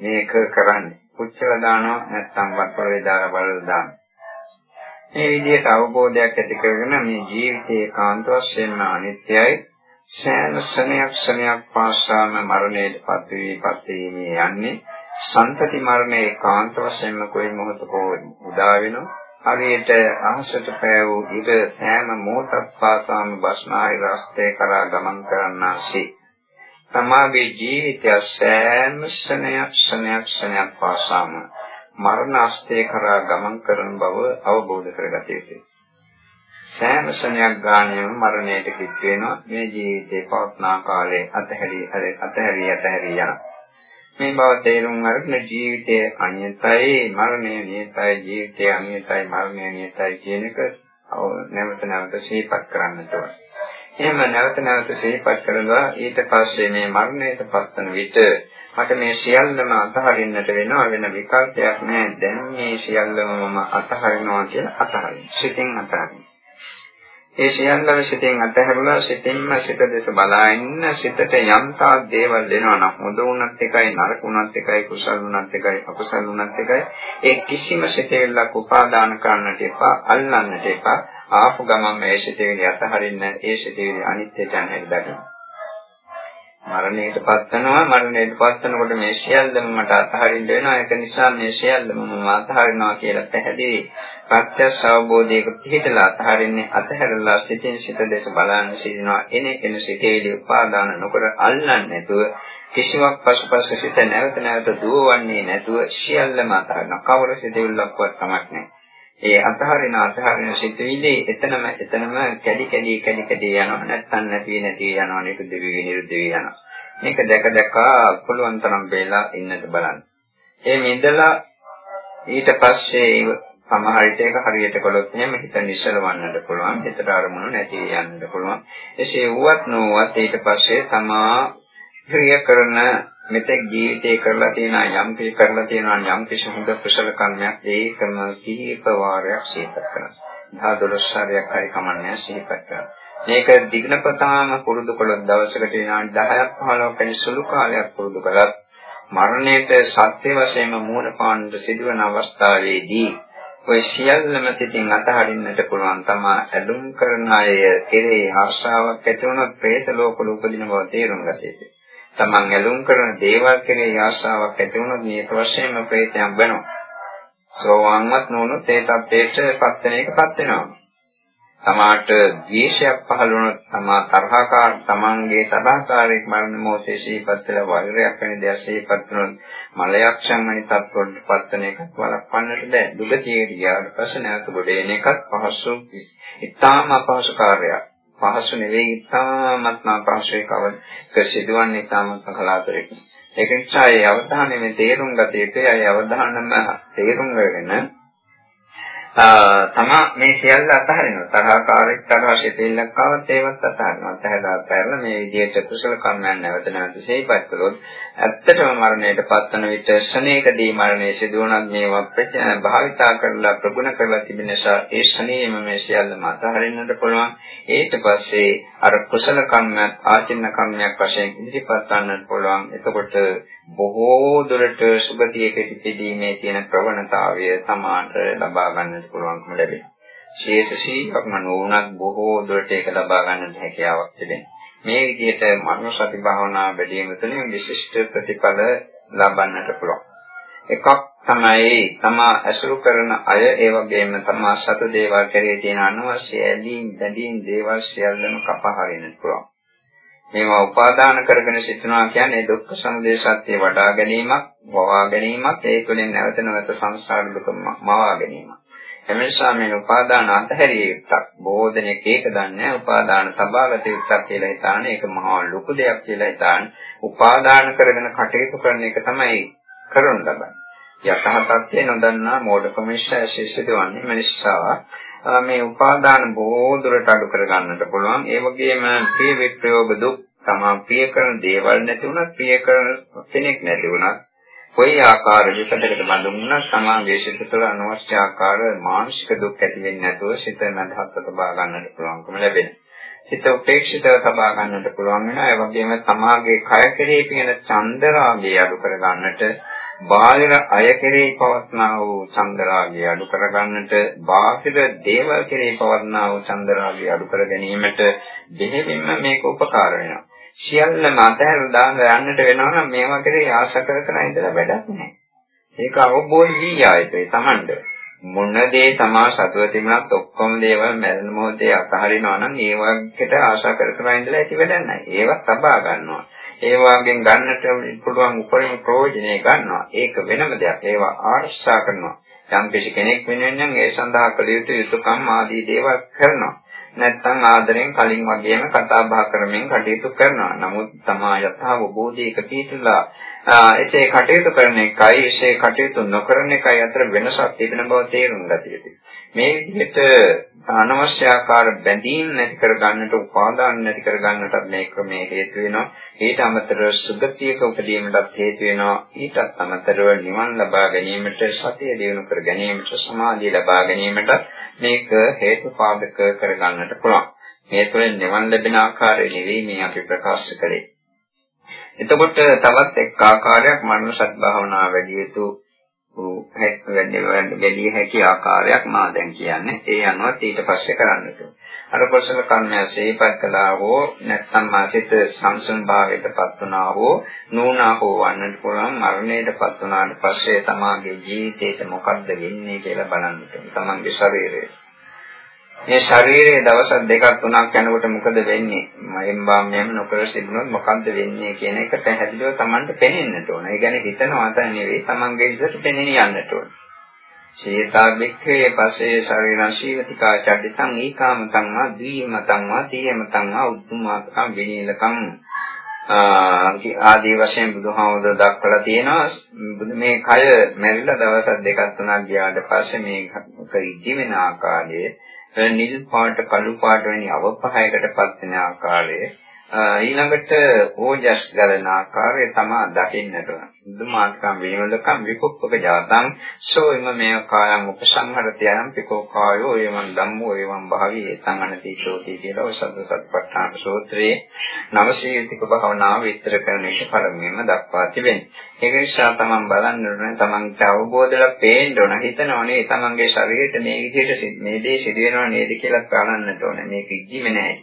මේක කරන්නේ. පුච්චලා දානවා නැත්නම් වත්පොළේ දාලා බලලා දානවා. මේ විදිහට අවබෝධයක් ඇති කරගෙන මේ ජීවිතයේ කාන්ත වශයෙන්ම අනිත්‍යයි සෑම ක්ෂණයක් ක්ෂණයක් පාසාම මරණයට පත් වී පත් වීමේ යන්නේ සන්තති මරණය ඒකාන්ත වශයෙන්ම කොයි මොහොතක උදා වෙනවා හරියට අහසට පෑවූ ඉර සෑම මොහොතක් පාසාම බස්නාහි රස්තේ කරා ගමන් කරන්නාසේ තමාගේ ජීවිතය සෑම ක්ෂණයක් ක්ෂණයක් ක්ෂණයක් පාසාම මරණ අස්තේ කරා ගමන් කරන බව අවබෝධ කරගත යුතුයි. සෑම ක්ෂණයක් ගානෙම මරණයට කිත් වෙනවා මේ ජීවිතේ පවත්නා කාලේ අතහැරි අතහැරි අතහැරි යනවා. මේ බව තේරුම් අරගෙන ජීවිතයේ අනියතයි මරණය නියතයි ජීවිතයේ අනියතයි මරණය නියතයි කියන එක නැවත නැවත සිහිපත් කරන්නට ඕනේ. එහෙම නැවත නැවත සිහිපත් කරලා ඊට පස්සේ මේ මරණයට පත්වන විට මට මේ සියල්ලම අතහරින්නට වෙනවා වෙන විකල්පයක් නැහැ දැන් මේ සියල්ලම මම අතහරිනවා කියලා අතහරින්න. සිතින් අතහරින්න. ඒ සියල්ලම සිතින් අතහැරලා සිතින්ම සිත දෙස බලා ඉන්න සිතට යම්තා දේවල් දෙනවා නම් හොඳ වුණත් එකයි නරක වුණත් එකයි කුසල වුණත් එකයි අකුසල වුණත් එකයි ඒ කිසිම සිතෙල්ලක් උපාදාන කරන්නට එපා අල්ලන්නට එපා ආපු ගමන් මේ සිතේවිලි අතහරින්න ඒ සිතේවිලි අනිත්‍යයන් හැදගන්න. මරණයට පත්වනවා. මරණයට පත්වනකොට මේ සියල්ලම මට අතහරින්න වෙනවා. ඒක නිසා මේ සියල්ලම මම අතහරිනවා කියලා පැහැදිලි ප්‍රත්‍යක්ෂ අවබෝධයක පිහිටලා අතහරින්නේ අතහැරලා සිතින් සිත දෙස බලන්න සිටිනවා. එනේ එන සිතේලි උපාදාන නොකර අල්ලන්නේ නැතුව කිසිවක් පසුපස සිත නැවත නැවත දුවවන්නේ නැතුව සියල්ලම අතහරිනවා. කවර සිතෙල්ලක්වත් කමක් නැහැ. ඒ අතහරින අතහරින සිතුවිලි එතනම එතනම කැඩි කැඩි කැඩි කැඩි යනවා. නැත්නම් නැති නැති යනවා. නිරුද්ධ වෙවි නිරුද්ධ වෙවි යනවා. මේක දැක දැක පුළුවන් තරම් වේලා ඉන්නට බලන්න. ඒ මිදලා ඊට පස්සේ සමහර විට ඒක හරියට කළොත් එහෙම හිත නිසලවන්නට පුළුවන්. හිතට අරමුණු නැති යන්නට පුළුවන්. එසේ වුවත් නොවුවත් ඊට පස්සේ තමා ක්‍රිය කරන මෙතෙක් ජීවිතේ කරලා තියෙන යම් කිසි කරලා තියෙන යම් කිසි හොඳ කුසල කර්මයක් ඒකම කිහිප වාරයක් සිහිපත් කරනවා. 10 12 හරි කමන්නේ සිහිපත් කරනවා. මේක දිග්නපතාම පුරුදු කළොත් දවසකට විනාඩි 10ක් 15ක් වැනි සුළු කාලයක් පුරුදු කළත් මරණයට සත්‍ය වශයෙන්ම මූණ පාන්නට සිදුවන අවස්ථාවේදී ඔය සියල්ලම සිතින් අතහරින්නට පුළුවන් තමා ඇලුම් කරන අය කෙරෙහි ආශාවක් ඇති වුණොත් പ്രേත ලෝකවල උපදින බව තේරුම් ගත යුතුයි. තමන් ඇලුම් කරන දේවල් කෙරෙහි ආශාවක් ඇති වුණොත් මේක වශයෙන්ම ප්‍රේතයක් වෙනවා. සෝවාන්වත් නොවුනොත් ඒ තත්ත්වයට පත් වෙන එකපත් වෙනවා. තමාට ද්වේෂයක් පහළ වුණොත් තමා තරහකාර තමන්ගේ තරහකාරයෙක් මරණ මොහොතේ සිහිපත් වෙලා වෛරයක් වෙන දෙයක් සිහිපත් වුණොත් මලයක්ෂන් වැනි තත්ත්වවලට පත් වෙන එකක් වළක්වන්නට බෑ. දුගතියට ගියාට පස්සේ නැවත ගොඩ එන එකත් පහසු ඉතාම අපහසු කාර්යයක්. පහසු නෙවෙයි ඉතාමත්ම අපහසු එකක් සිදුවන්නේ ඉතාමත්ම කලාතුරකින්. ඒක නිසා ඒ අවධානය මේ තේරුම් ගත යුතුයි. ඒ අවධානම තේරුම් ගන්න තමා මේ සියල්ල අතහරිනවා. තරහකාරී තරහ සිතෙල්ලක් ආවත් ඒවත් අතහරිනවා. අතහැරලා අතහැරලා මේ විදිහට කුසල කර්මයන් නැවත නැවත සිහිපත් කළොත් ඇත්තටම මරණයට පත්වන විට ශනේකදී මරණය සිදුවනත් මේවා ප්‍රඥා භාවිතා කරලා ප්‍රගුණ කරලා තිබෙන නිසා ඒ ශනේයම මේ සියල්ලම අතහරින්නට පුළුවන්. ඊට පස්සේ අර කුසල කර්මයක් ආචින්න කර්මයක් වශයෙන් ඉදිරිපත් කරන්නට පුළුවන්. එතකොට බොහෝ දුරට සුගතියකට පිටීමේ තියෙන ප්‍රවණතාවය සමානට ලබා ගන්නට පුළුවන්කම ලැබෙනවා. ශේෂ සීක්ම නොවුනත් බොහෝ දුරට ඒක ලබා ගන්නට හැකියාවක් තිබෙනවා. මේ විදිහට මනෝ සති භාවනා වැඩිම තුළින් විශිෂ්ට ප්‍රතිඵල ලබන්නට පුළුවන්. එකක් තමයි තමා ඇසුරු කරන අය ඒ වගේම තමා සතු දේවල් කෙරේ තියෙන අනවශ්‍ය ඇලීම් බැඳීම් දේවල් සියල්ලම කපා හරින්න පුළුවන්. මේවා උපාදාන කරගෙන සිටිනවා කියන්නේ දුක්ඛ සමුදය සත්‍ය වඩා ගැනීමක්, වවා ගැනීමක්, ඒ තුළින් නැවත නැවත සංසාර දුක මවා ගැනීමක්. එමේසා මේ උපාදාන අතහැරිය යුක්තක්. බොහෝ දෙනෙක් ඒක දන්නේ උපාදාන සබාගත යුක්තක් කියලා හිතාන ඒක මහා ලොකු දෙයක් කියලා හිතාන උපාදාන කරගෙන කටයුතු කරන එක තමයි කරනු ලබන්නේ. යථා තත්ත්වය නොදන්නා මෝඩකම නිසා ශිෂ්‍යදවන්නේ මිනිස්සාව මේ උපාදාන බොහෝ දුරට අඩු කර ගන්නට පුළුවන්. ඒ වගේම ප්‍රිය විප්‍රයෝග දුක් තමා ප්‍රිය කරන දේවල් නැති වුණත් ප්‍රිය කරන කෙනෙක් නැති වුණත් කොයි ආකාර විකටකට බඳුන් වුණත් සමාගයේ සිත තුළ අනවශ්‍ය ආකාර මානසික දුක් ඇති වෙන්නේ නැතුව සිත මඳහත් තබා ගන්නට පුළුවන්කම ලැබෙනවා. සිත උපේක්ෂිතව තබා ගන්නට පුළුවන් වෙනවා. ඒ වගේම සමාගයේ කය කෙරෙහි තියෙන චන්දරාගය අඩු කර ගන්නට, බාහිර අය කෙරෙහි පවත්නා වූ චන්දරාගය අඩු කර ගන්නට, බාහිර දේවල් කෙරෙහි පවත්නා වූ චන්දරාගය අඩු කර ගැනීමට දෙහිමින්ම මේක උපකාර වෙනවා. සියල්ලම අතහැරලා දාන්න යන්නට වෙනවා නම් මේවා කෙරේ ආශා කර කර ඉඳලා වැඩක් නැහැ. ඒක අවබෝධ වී ආයතේ Tamand. මොන දේ තමා සතුව තිබුණත් ඔක්කොම දේවල් මරණ මොහොතේ අතහරිනවා නම් ඒ වගේකට ආශා කර කර ඉඳලා ඇති වැඩක් නැහැ. ඒවත් තබා ගන්නවා. ඒ වගේන් ගන්නට පුළුවන් උපරිම ප්‍රයෝජනෙ ගන්නවා. ඒක වෙනම දෙයක්. ඒවා ආරක්ෂා කරනවා. යම් කෙනෙක් වෙනුවෙන් නම් ඒ සඳහා කළ යුතු යුතුයකම් ආදී දේවල් කරනවා. නැත්නම් ආදරෙන් කලින් වගේම කතා බහ කරමින් කටයුතු කරනවා. නමුත් තමා යථාව බෝධියක පිටුලා එසේ කටයුතු කරන එකයි එසේ කටයුතු නොකරන එකයි අතර වෙනසක් තිබෙන බව තේරුම් ගත යුතුයි. මේ විදිහට අනවශ්‍ය ආකාර බැඳීම් නැති කර ගන්නට උපාදාන නැති කර ගන්නට මේ ක්‍රමයේ හේතු වෙනවා. ඊට අමතරව සුගතියක උපදීමටත් හේතු වෙනවා. ඊටත් අමතරව නිවන් ලබා ගැනීමට සතිය දිනු කර ගැනීමට සමාධිය ලබා ගැනීමට මේක හේතු පාදක කර ගන්නට පුළුවන්. මේ තුළින් නිවන් ලැබෙන ආකාරය නෙවෙයි මේ අපි ප්‍රකාශ කළේ. එතකොට තවත් එක් ආකාරයක් මනස සත්භාවනා වැඩි යුතු වැඩි හැකි ආකාරයක් මා දැන් කියන්නේ. ඒ අනුව ඊට පස්සේ කරන්නට. අර කුසල කර්මය සේපත් කළා හෝ නැත්නම් මාසිත සංසුන් භාවයටපත් වුණා හෝ නූනා හෝ වන්නට පුළුවන් මරණයටපත් වුණාට පස්සේ තමාගේ ජීවිතේට මොකද්ද වෙන්නේ කියලා බලන්නට. තමන්ගේ ශරීරයට මේ ශරීරයේ දවස් දෙකක් තුනක් යනකොට මොකද වෙන්නේ? මයෙන් බාම්යම නොකර සිටිනොත් මොකද්ද වෙන්නේ කියන එක පැහැදිලිව Tamanට පෙනෙන්නට ඕන. ඒ කියන්නේ හිතනවා තන නෙවෙයි Tamanගේ ඉස්සරට පෙනෙන යන්නට ඕන. චේතා බික්ඛේ පසේ ශරීරං සීවතිකා චඩිතං ඒකාමතං වා දීමතං වා තීයමතං වා උද්දුමාතකම් විනීලකම් ආදී වශයෙන් බුදුහාමුදුර දක්වලා තියෙනවා මේ කය මැරිලා දවස් දෙකක් තුනක් ගියාට පස්සේ මේ ඉදි වෙන ආකාරයේ නිල් පාට කළු පාට වැනි අවපහයකටපත් වෙන ආකාරය ඊළඟට ඕජස් ගලන ආකාරය තමයි දකින්නට ඕන. දුමාකම් විනෝදකම් විකුප්පක ජාතං සෝයිම මේ කායං උපසංහරතයන් පිකෝ කායෝ එවං ධම්මෝ එවං භාවී ඒතං අනතිචෝති කියලා ඔය සද්ද සත්පට්ඨාන සූත්‍රයේ නවසීතික භාවනාව විස්තර කරන එක පළමුවෙන්ම දක්වා තිබෙනවා. ඒක නිසා තමන් බලන්න ඕනේ තමන්ට අවබෝධලා පේන්න ඕන හිතනවනේ තමන්ගේ ශරීරයට මේ විදිහට මේ දේ සිදු වෙනව නේද කියලා බලන්නට ඕනේ. මේක ඉක්ීම නෑ.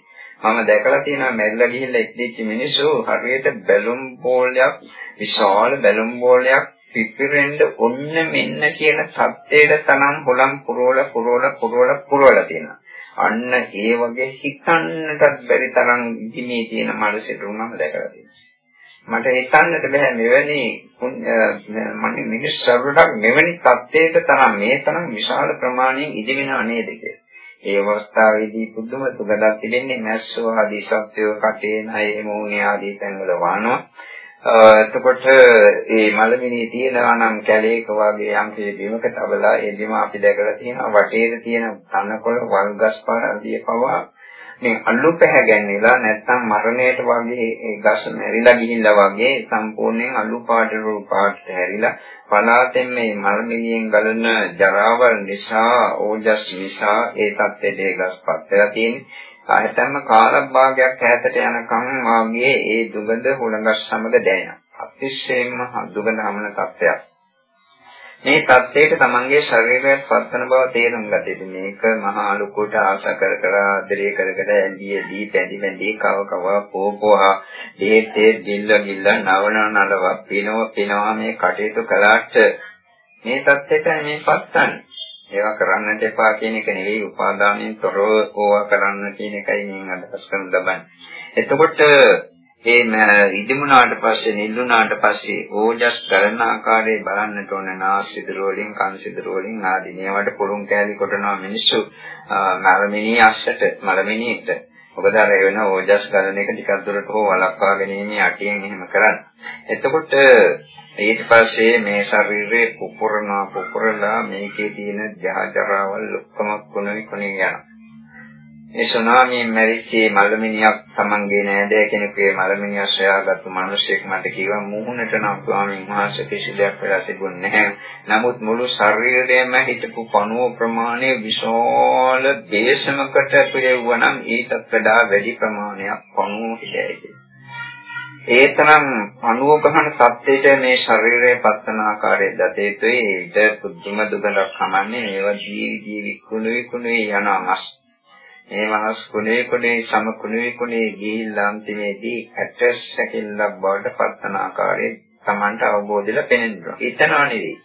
මම දැකලා තියෙනවා මැරිලා ගිහිල්ලා ඉක්දිච්ච මිනිස්සු හරියට බැලුම් බෝලයක් විශාල බැලුම් බෝලයක් පිපිරෙන්න ඔන්න මෙන්න කියන සත්‍යයට තනම් හොලම් පුරවල පුරවල පුරවල පුරවල තියෙනවා. අන්න ඒ වගේ හිතන්නටත් බැරි තරම් ඉතිමේ තියෙන මනසට උනම දැකලා තියෙනවා. මට හිතන්නට බෑ මෙවැනි මන්නේ මිනිස් සර්වයක් මෙවැනි තත්ත්වයක තරම් මේ තරම් විශාල ප්‍රමාණයෙන් ඉදිවෙනව නේද කියලා. ඒ අවස්ථාවේදී පුදුම සුගතක් තිබෙන්නේ මැස්සෝ ආදී සත්වයෝ කටේ නයේ මූණේ ආදී තැන්වල වහනවා. එතකොට ඒ මලමිනී තියෙනවා නම් කැලේක වගේ යම් කිසි බිමක තබලා ඒ බිම අපි දැකලා තියෙනවා වටේට තියෙන තනකොළ වල්ගස් පාර ආදී පවා මේ අල්ලු පැහැගැන්විලා නැත්තම් මරණයට වගේ ඒ ගස් මැරිලා ගිහිල්ලා වගේ සම්පූර්ණයෙන් අල්ලු පාට රූප පාට හැරිලා පලාතෙන් මේ මරණයෙන් ගලන ජරාවල් නිසා ඕජස් නිසා ඒ තත්ත්වයට ඒ ගස්පත් වෙලා තියෙන්නේ. ආයතන කාලක් භාගයක් ඈතට යනකම් වාගේ ඒ දුගඳ හුළඟස් සමග දැනෙනවා. අතිශයින්ම දුගඳ හමන තත්ත්වයක්. මේ தත්ත්වයට තමන්ගේ ශරීරයත් පත්තන බව තේරුම් ගත යුතුයි. මේක මහා ලුකුට ආශ කර කර ආදරය කර කර ඇඳී ඇඳී පැඳි පැඳි කව කව පෝපෝහා දෙහෙතේ ගිල්ල ගිල්ල නවන නලව පිනව පිනවා මේ කටයුතු කළාට මේ தත්ත්වයට මේ පත්තන්නේ. ඒවා කරන්නට එපා කියන එක නෙවෙයි උපාදානයෙන් තොරව ඕවා කරන්න කියන එකයි මම අදහස් කරන ලබන්නේ. එතකොට ඒ ඉදිමුණාට පස්සේ නිල්ුණාට පස්සේ ඕජස් ගලන ආකාරය බලන්නට ඕන නාසිදුර වලින් කන්සිදුර වලින් ආදී මේවට පුළුන් කෑලි කොටනවා මිනිස්සු මලමිනී අස්සට මලමිනීට මොකද අර වෙන ඕජස් ගලන එක ටිකක් දුරට හෝ වළක්වා ගැනීම අටියෙන් එහෙම කරන්නේ. එතකොට ඊට පස්සේ මේ ශරීරේ පුපුරනවා පුපුරලා මේකේ තියෙන ජහජරාවල් ඔක්කොම කුණුයි කුණුයි යනවා. මේ සුනාමියෙන් මැරිච්ච මලමිනියක් Tamanගේ නෑදෑ කෙනෙකුගේ මලමිනිය සොයාගත්තු මිනිසෙක් මට කිව්වා මුහුණට නම් ස්වාමීන් වහන්සේ කිසි දෙයක් වෙලා තිබුණේ නැහැ. නමුත් මුළු ශරීරයම හිටපු පණුව ප්‍රමාණය විශාල දේශමකට පිරෙවුවා නම් ඊටත් වඩා වැඩි ප්‍රමාණයක් පණුව හිටයි. ඒ තරම් පණුව ගහන සත්‍යයට මේ ශරීරයේ පත්තන ආකාරය දතේතුයි ඊට පුදුම දුකක් කමන්නේ ඒවා ජීවි ජීවි කුණුයි කුණුයි යනවා මේ මනස් කුණේ කුණේ සම කුණේ කුණේ ගිහිල්ලා අන්තිමේදී ඇට සැකිල්ලක් බවට පත්තන ආකාරයේ Tamanට අවබෝධයලා පෙනෙනවා. හිතනවා නෙවෙයි.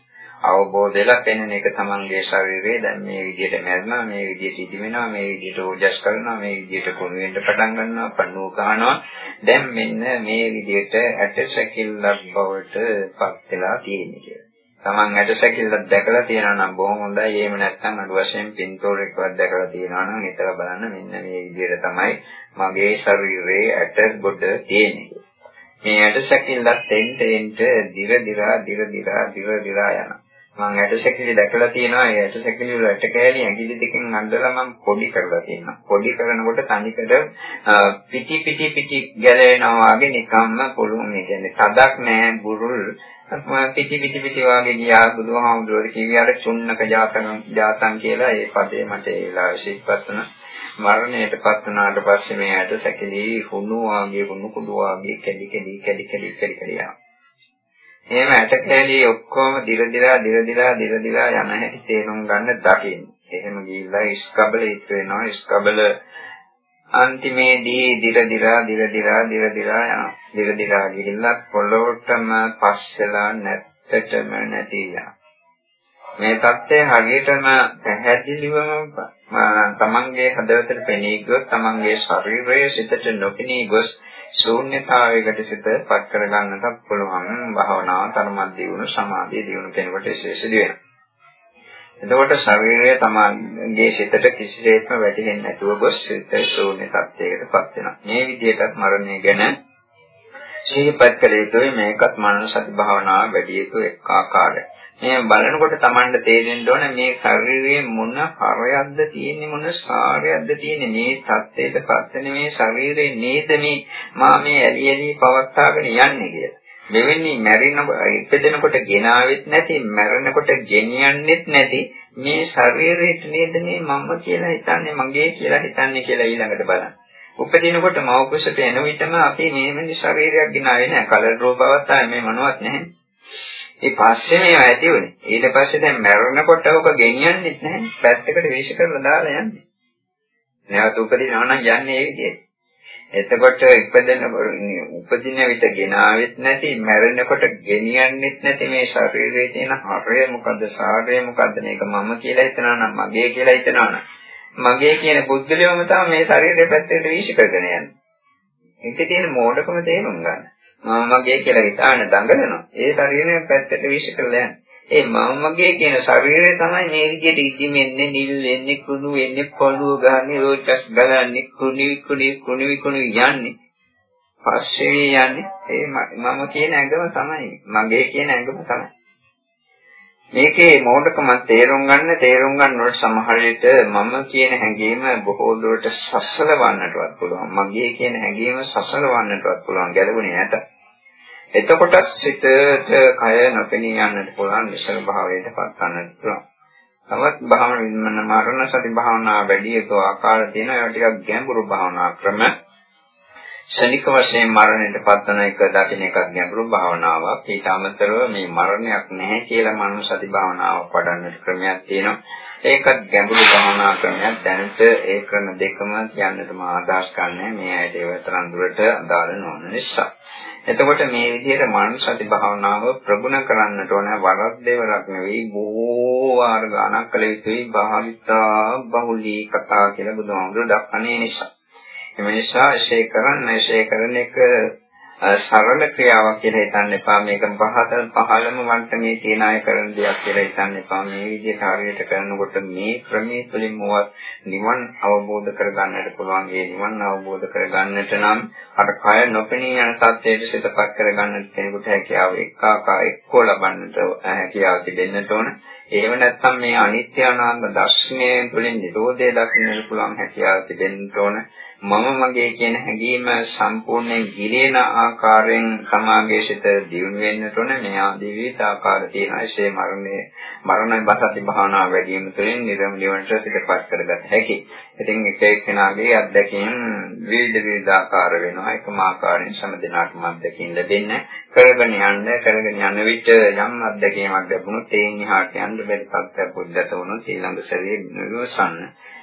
අවබෝධයලා පෙනෙන එක Tamanගේ ශරීරයේ දැන් මේ විදිහට මැරෙනවා, මේ විදිහට ඉදිමෙනවා, මේ විදිහට ඕජස් කරනවා, මේ විදිහට කුණු වෙන්න පටන් ගන්නවා, පණුව ගන්නවා. දැන් මෙන්න මේ විදිහට ඇට සැකිල්ලක් බවට පත් වෙලා තියෙන්නේ. Taman ඇටසැකිල්ලක් දැකලා තියෙනවා නම් බොහොම හොඳයි. එහෙම නැත්නම් අඩු වශයෙන් පින්තූරයක්වත් දැකලා තියෙනවා නම් හිතලා බලන්න මෙන්න මේ විදිහට තමයි මගේ ශරීරයේ ඇට ගොඩ තියෙන්නේ. මේ ඇටසැකිල්ලක් තෙන් තෙන්ට දිර දිරා දිර දිරා දිර දිරා යනවා. මම ඇටසැකිලි දැකලා තියෙනවා. ඒ ඇටසැකිලි වල ඇට කෑලි ඇඟිලි දෙකෙන් අඳලා මම පොඩි කරලා තියෙනවා. පොඩි කරනකොට තනිකර පිටි පිටි පිටි ගැලවෙනවා වගේ නිකම්ම පුළුවන්. ඒ කියන්නේ තදක් නෑ බුරුල් පිටි පිටි පිටි වාගේ ගියා බුදුහාමුදුරුවෝ කිව්වාට චුන්නක ජාතන ජාතන් කියලා ඒ පදේ මට ඒ වෙලාවේ සිත්පත් වුණා. මරණයටපත් වුණාට පස්සේ මේ ඇට සැකලි හුණු වාගේ හුණු කුඩු වාගේ කැඩි කැඩි කැඩි කැඩි කැඩි කැඩි යනවා. එහෙම ඇට කැලි ඔක්කොම දිර දිරා දිර දිරා දිර දිරා යන හැටි තේරුම් ගන්න දකින්න. එහෙම ගිහිල්ලා ඉස්කබල ඉත් වෙනවා. ඉස්කබල අන්තිමේදී දිර දිරා දිර දිරා දිර දිරා යනවා. දිර දිරා ගිහිල්ලා පොළොවටම පස්සලා නැත්තටම නැති යනවා. මේ தත්ත්වය හරියටම පැහැදිලිවම තමන්ගේ හදවතට පෙනී ගොස් තමන්ගේ ශරීරයේ සිතට නොපෙනී ගොස් ශූන්‍යතාවයකට සිත පත් කර ගන්නට පුළුවන් භාවනාව තරමක් දියුණු සමාධිය දියුණු කෙනෙකුට විශේෂදී වෙනවා. එතකොට ශරීරය තමන්ගේ සිතට කිසිසේත්ම වැටෙන්නේ නැතුව ගොස් සිත ශූන්‍ය තත්යකටපත් වෙනවා. මේ විදිහටත් මරණය ගැන සිහිපත් කළ යුතුයි මේකත් මනස සති භාවනාව වැඩි යුතු එක් ආකාරයක්. මේ බලනකොට Tamanට තේරෙන්න ඕන මේ ශරීරයේ මොන හරයක්ද තියෙන්නේ මොන සාරයක්ද තියෙන්නේ මේ தත්ත්වයට පස්සෙන මේ ශරීරේ නේද මේ මා මේ ඇලි ඇලි පවත්වාගෙන යන්නේ කියලා. මෙවැනි මැරෙන ඉපදෙනකොට ගෙනාවෙත් නැති මැරෙනකොට ගෙනියන්නෙත් නැති මේ ශරීරයට නේද මේ මම කියලා හිතන්නේ මගේ කියලා හිතන්නේ කියලා ඊළඟට බලන්න. උපදිනකොට මව කුසට එන විටම අපි මේමනි ශරීරයක් ගෙනාවේ නැහැ. කලර රූප අවස්ථාවේ මේ මොනවත් නැහැ. ඒ පස්සේ මේවා ඇති වුණේ. ඊට පස්සේ දැන් මැරෙනකොට ඔබ ගෙනියන්නෙත් නැහැ. පැත්තකට වීශ කරලා දාලා යන්නේ. නැවත උපදිනවා නම් යන්නේ ඒ විදිහට. එතකොට ඉපදෙන උපදින විට ගෙනාවෙත් නැති මැරෙනකොට ගෙනියන්නෙත් නැති මේ ශරීරයේ තියෙන හරය මොකද්ද සාරය මොකද්ද මේක මම කියලා හිතනවා නම් මගේ කියලා හිතනවා නම් මගේ කියන බුද්ධලියම තමයි මේ ශරීරය පැත්තට වීශ කරගෙන යන්නේ. ඒකේ තියෙන මෝඩකම තේරුම් ගන්න. මම මගේ කියලා හිතාන දඟලනවා. ඒ ශරීරය පැත්තට විශ් කරලා යන්නේ. ඒ මම මගේ කියන ශරීරය තමයි මේ විදිහට ඉදිමෙන්නේ, නිල් වෙන්නේ, කුණු වෙන්නේ, පොළුව ගන්නේ, රෝචස් ගලන්නේ, කුණි කුණි කුණි කුණි යන්නේ. පස්සේ යන්නේ ඒ මම කියන ඇඟම තමයි. මගේ කියන ඇඟම තමයි. මේකේ මෝඩකම තේරුම් ගන්න තේරුම් ගන්නකොට සමහර විට මම කියන හැඟීම බොහෝ දුරට සසලවන්නටවත් පුළුවන්. මගේ කියන හැඟීම සසලවන්නටවත් පුළුවන්. ගැළපුණේ නැත. එතකොට සිතට කය නොපෙනී යන්නට පුළුවන් විශල භාවයට පත් ගන්නට පුළුවන්. තවත් භාවන මරණ සති භාවනා වැඩි යුතු ආකාර තියෙනවා. ඒවා ටිකක් ගැඹුරු භාවනා ක්‍රම. ශනික වශයෙන් මරණයට පත්වන එක දකින්න එකක් ගැඹුරු භාවනාවක්. ඊට අමතරව මේ මරණයක් නැහැ කියලා මනස සති භාවනාවක් වඩන්නට ක්‍රමයක් තියෙනවා. ඒකත් ගැඹුරු භාවනා ක්‍රමයක්. දැනට ඒ ක්‍රම දෙකම කියන්නට මම අදහස් කරන්නේ මේ ඇයිට ඒ තරම් දුරට අදාළ නොවන නිසා. එතකොට මේ විදිහට මානසති භාවනාව ප්‍රගුණ කරන්නට ඕන වරක් දෙවරක් නෙවෙයි බොහෝ වාර ගණක් කළ යුතුයි භාවිතා බහුලී කතා කියලා බුදුහාමුදුරුවෝ දක්වන්නේ නිසා. එම නිසා එසේ කරන්න එසේ කරන එක සරල ක්‍රියාවක් කියලා හිතන්න එපා. මේක පහතල පහළම වන්ටමේ තියෙන අය කරන දෙයක් කියලා හිතන්න එපා. මේ විදිහට හරියට කරනකොට මේ ක්‍රමයේ තුලින් මොවත් නිවන් අවබෝධ කරගන්නට පුළුවන්. ඒ නිවන් අවබෝධ කරගන්නට නම් අර කය නොපෙනී යන තත්ත්වයට සිතපත් කරගන්නට කෙනෙකුට හැකියාව එක්කාකා එක්කෝ ලබන්නට හැකියාව තිබෙන්නට ඕන. එහෙම නැත්නම් මේ අනිත්‍ය අනාත්ම දර්ශනය තුළින් නිරෝධය දකින්නට පුළුවන් හැකියාව තිබෙන්න ඕන. මම මගේ කියන හැඟීම සම්පූර්ණයෙන් ගිලෙන ආකාරයෙන් සමාගයේ සිට දියුණු වෙන්නට ඕන මේ ආදී විවිධ ආකාර තියෙන ඇසේ මරණය මරණ බසති භාවනා වැඩි වීම තුළින් නිරම නිවනට සිටපත් කරගත හැකි. ඉතින් එක එක්කෙනාගේ අත්දැකීම් විවිධ විවිධ ආකාර වෙනවා. එකම ආකාරයෙන් සම දිනාටම අත්දැකීම් ලැබෙන්නේ කරගෙන යන්න කරගෙන යන විට යම් අත්දැකීමක් ලැබුණොත් ඒන් එහාට යන්න බැරි තත්ත්වයක් උද්ගත වුණොත් ඊළඟ සැරේ විමසන්න.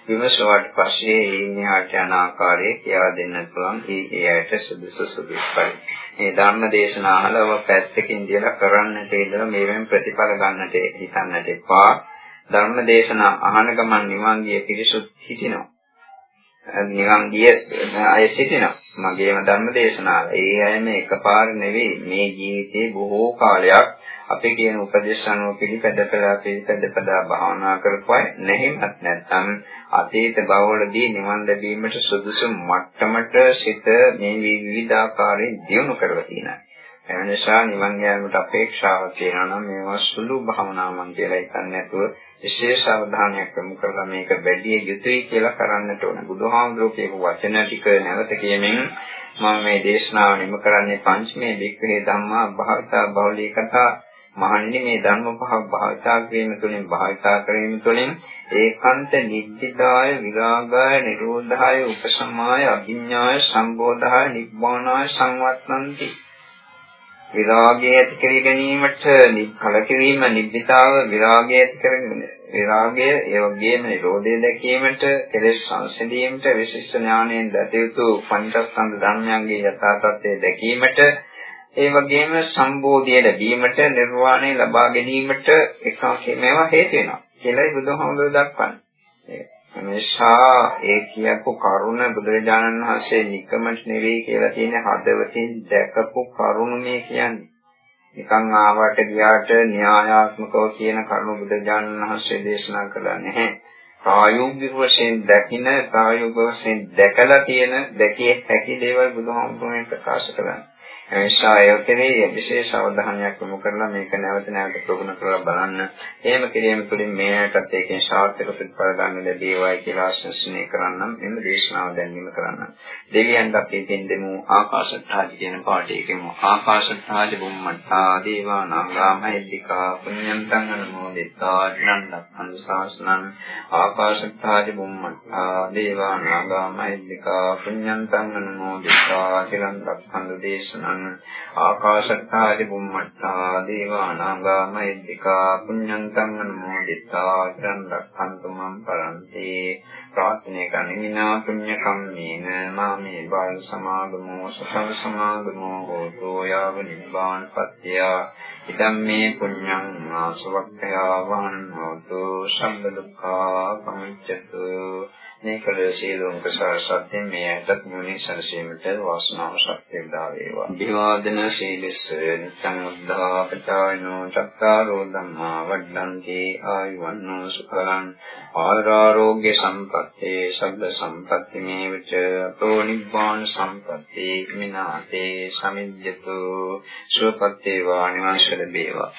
විමසුවාට පස්සේ ඒන් එහාට යන ආකාරය කියලා දෙන්න පුළුවන්. ඒ ඇයට සුදුසු සුදුසු පරිදි. මේ ධර්ම දේශනා අහලව පැත්තකින් දිලා කරන්නට ඉඳලා මේවෙන් ප්‍රතිඵල ගන්නට හිතන්නට එපා. ධර්ම දේශනා අහන ගමන් නිවන් ගිය පිරිසුත් හිටිනවා. නිවන් ගිය අය සිටිනවා. මගේම ධර්ම දේශනාව. ඒ අය මේ එකපාර නෙවෙයි මේ ජීවිතේ බොහෝ කාලයක් අපි කියන උපදේශ අනුව පිළිපැදපලා පිළිපැදපදා භාවනා කරපුවා නැහිමත් නැත්නම් අතීත භවවලදී නිවන් ලැබීමට සුදුසු මට්ටමට සිත මේ විවිධාකාරයෙන් දියුණු කරලා තියෙනවා. ඒ නිසා නිවන් යාමට අපේක්ෂාවක් තියෙනවා නම් මේවා සුළු භවනාමන් කියලා හිතන්නේ නැතුව විශේෂ අවධානයක් යොමු කරලා මේක වැඩි යුතුයි කියලා කරන්නට ඕන. බුදුහාමුදුරුවෝ කියපු වචන ටික නැවත කියමින් මම මේ දේශනාව නිම කරන්නේ පංචමේ වික්‍රේ ධම්මා භාවිතා බෞලී කතා මහණෙනි මේ ධර්ම පහක් භාවිතා කිරීම තුළින් භාවිතා කිරීම තුළින් ඒකාන්ත නිබ්බිදාය විරාගාය නිරෝධාය උපසමාය අභිඥාය සම්බෝධාය නිබ්බානාය සංවත්තන්ති විරාගය ඇති කර ගැනීමට කල කිරීම නිබ්බිතාව විරාගය ඇති කරගෙන විරාගය ඒ වගේම නිරෝධය දැකීමට කෙලෙස් සංසිඳීමට විශිෂ්ට ඥාණයෙන් දත යුතු පංචස්කන්ධ ධර්මයන්ගේ යථා තත්ත්වය දැකීමට ඒ වගේම සම්බෝධිය ලැබීමට නිර්වාණය ලබා ගැනීමට එකම මේවා හේතු වෙනවා කියලායි බුදුහාමුදුරුවෝ දක්වන්නේ. එනිසා ඒ කියපු කරුණ බුදුරජාණන් වහන්සේ නිකමට නෙවෙයි කියලා තියෙන හදවතින් දැකපු කරුණ මේ කියන්නේ. නිකන් ආවට ගියාට න්‍යායාත්මකව කියන කරුණ බුදුරජාණන් වහන්සේ දේශනා කළා නැහැ. ප්‍රායෝගික වශයෙන් දකින ප්‍රායෝගික වශයෙන් දැකලා තියෙන දැකිය හැකි දේවල් බුදුහාමුදුරුවෝ ප්‍රකාශ කළා. නිසා ඒ කෙරේ විශේෂ අවධානයක් යොමු කරලා මේක නැවත නැවත ප්‍රගුණ කරලා බලන්න. එහෙම කිරීම තුළින් මේ ඇටත් ඒකෙන් සාර්ථක ප්‍රතිඵල ගන්න ලැබේවායි කියලා ආශිර්වාදනය කරන්නම්. එන්න දේශනාව දැන්වීම කරන්න. දෙවියන්ට අපි දෙන් දෙමු ආකාශත්හාජ කියන පාඩේකම ආකාශත්හාජ බුම්මත්තා දේවා නාගාමහිද්దికා පුඤ්ඤන්තං අනුමෝදිතා චිරන්තරං සාසනං ආකාශත්හාජ බුම්මත්තා දේවා නාගාමහිද්దికා පුඤ්ඤන්තං අනුමෝදිතා චිරන්තරං දේශනං ආකාශත්තාදි බුම්මත්තා දේවානාගා මහිද්దికා පුඤ්ඤන්තං අනුමෝදිතා චිරන් රක්ඛන්තු මම් පරන්ති. ප්‍රාර්ථනා කනිනා පුඤ්ඤ කම්මේන මාමේ බාල සමාගමෝ සසං සමාගමෝ හෝතු යාව නිබ්බාන පත්‍ය. ඉදම් මේ පුඤ්ඤං ආසවක්ඛයා වහන් හෝතු සම්බ දුක්ඛා පමුච්ඡතු. මේ කළ සීලෝම ප්‍රසාර සත්‍යයෙන් මේ ඇටත් මුනි සරසීමට වාසනාව ශක්තිය දා වේවා. විවාදන සීලස්ස නිත්‍යං උද්ධාපචායනෝ චක්කාරෝ ධම්මා වඩ්ඩන්ති ආයුවන්නෝ සුඛලං ආරෝග්‍ය සම්පත්තේ සබ්බ සම්පත්ති මේවච අතෝ නිබ්බාන සම්පත්ති මිනාතේ සමිජ්ජතු සුවපත්තේ වා නිවාස ලැබේවා.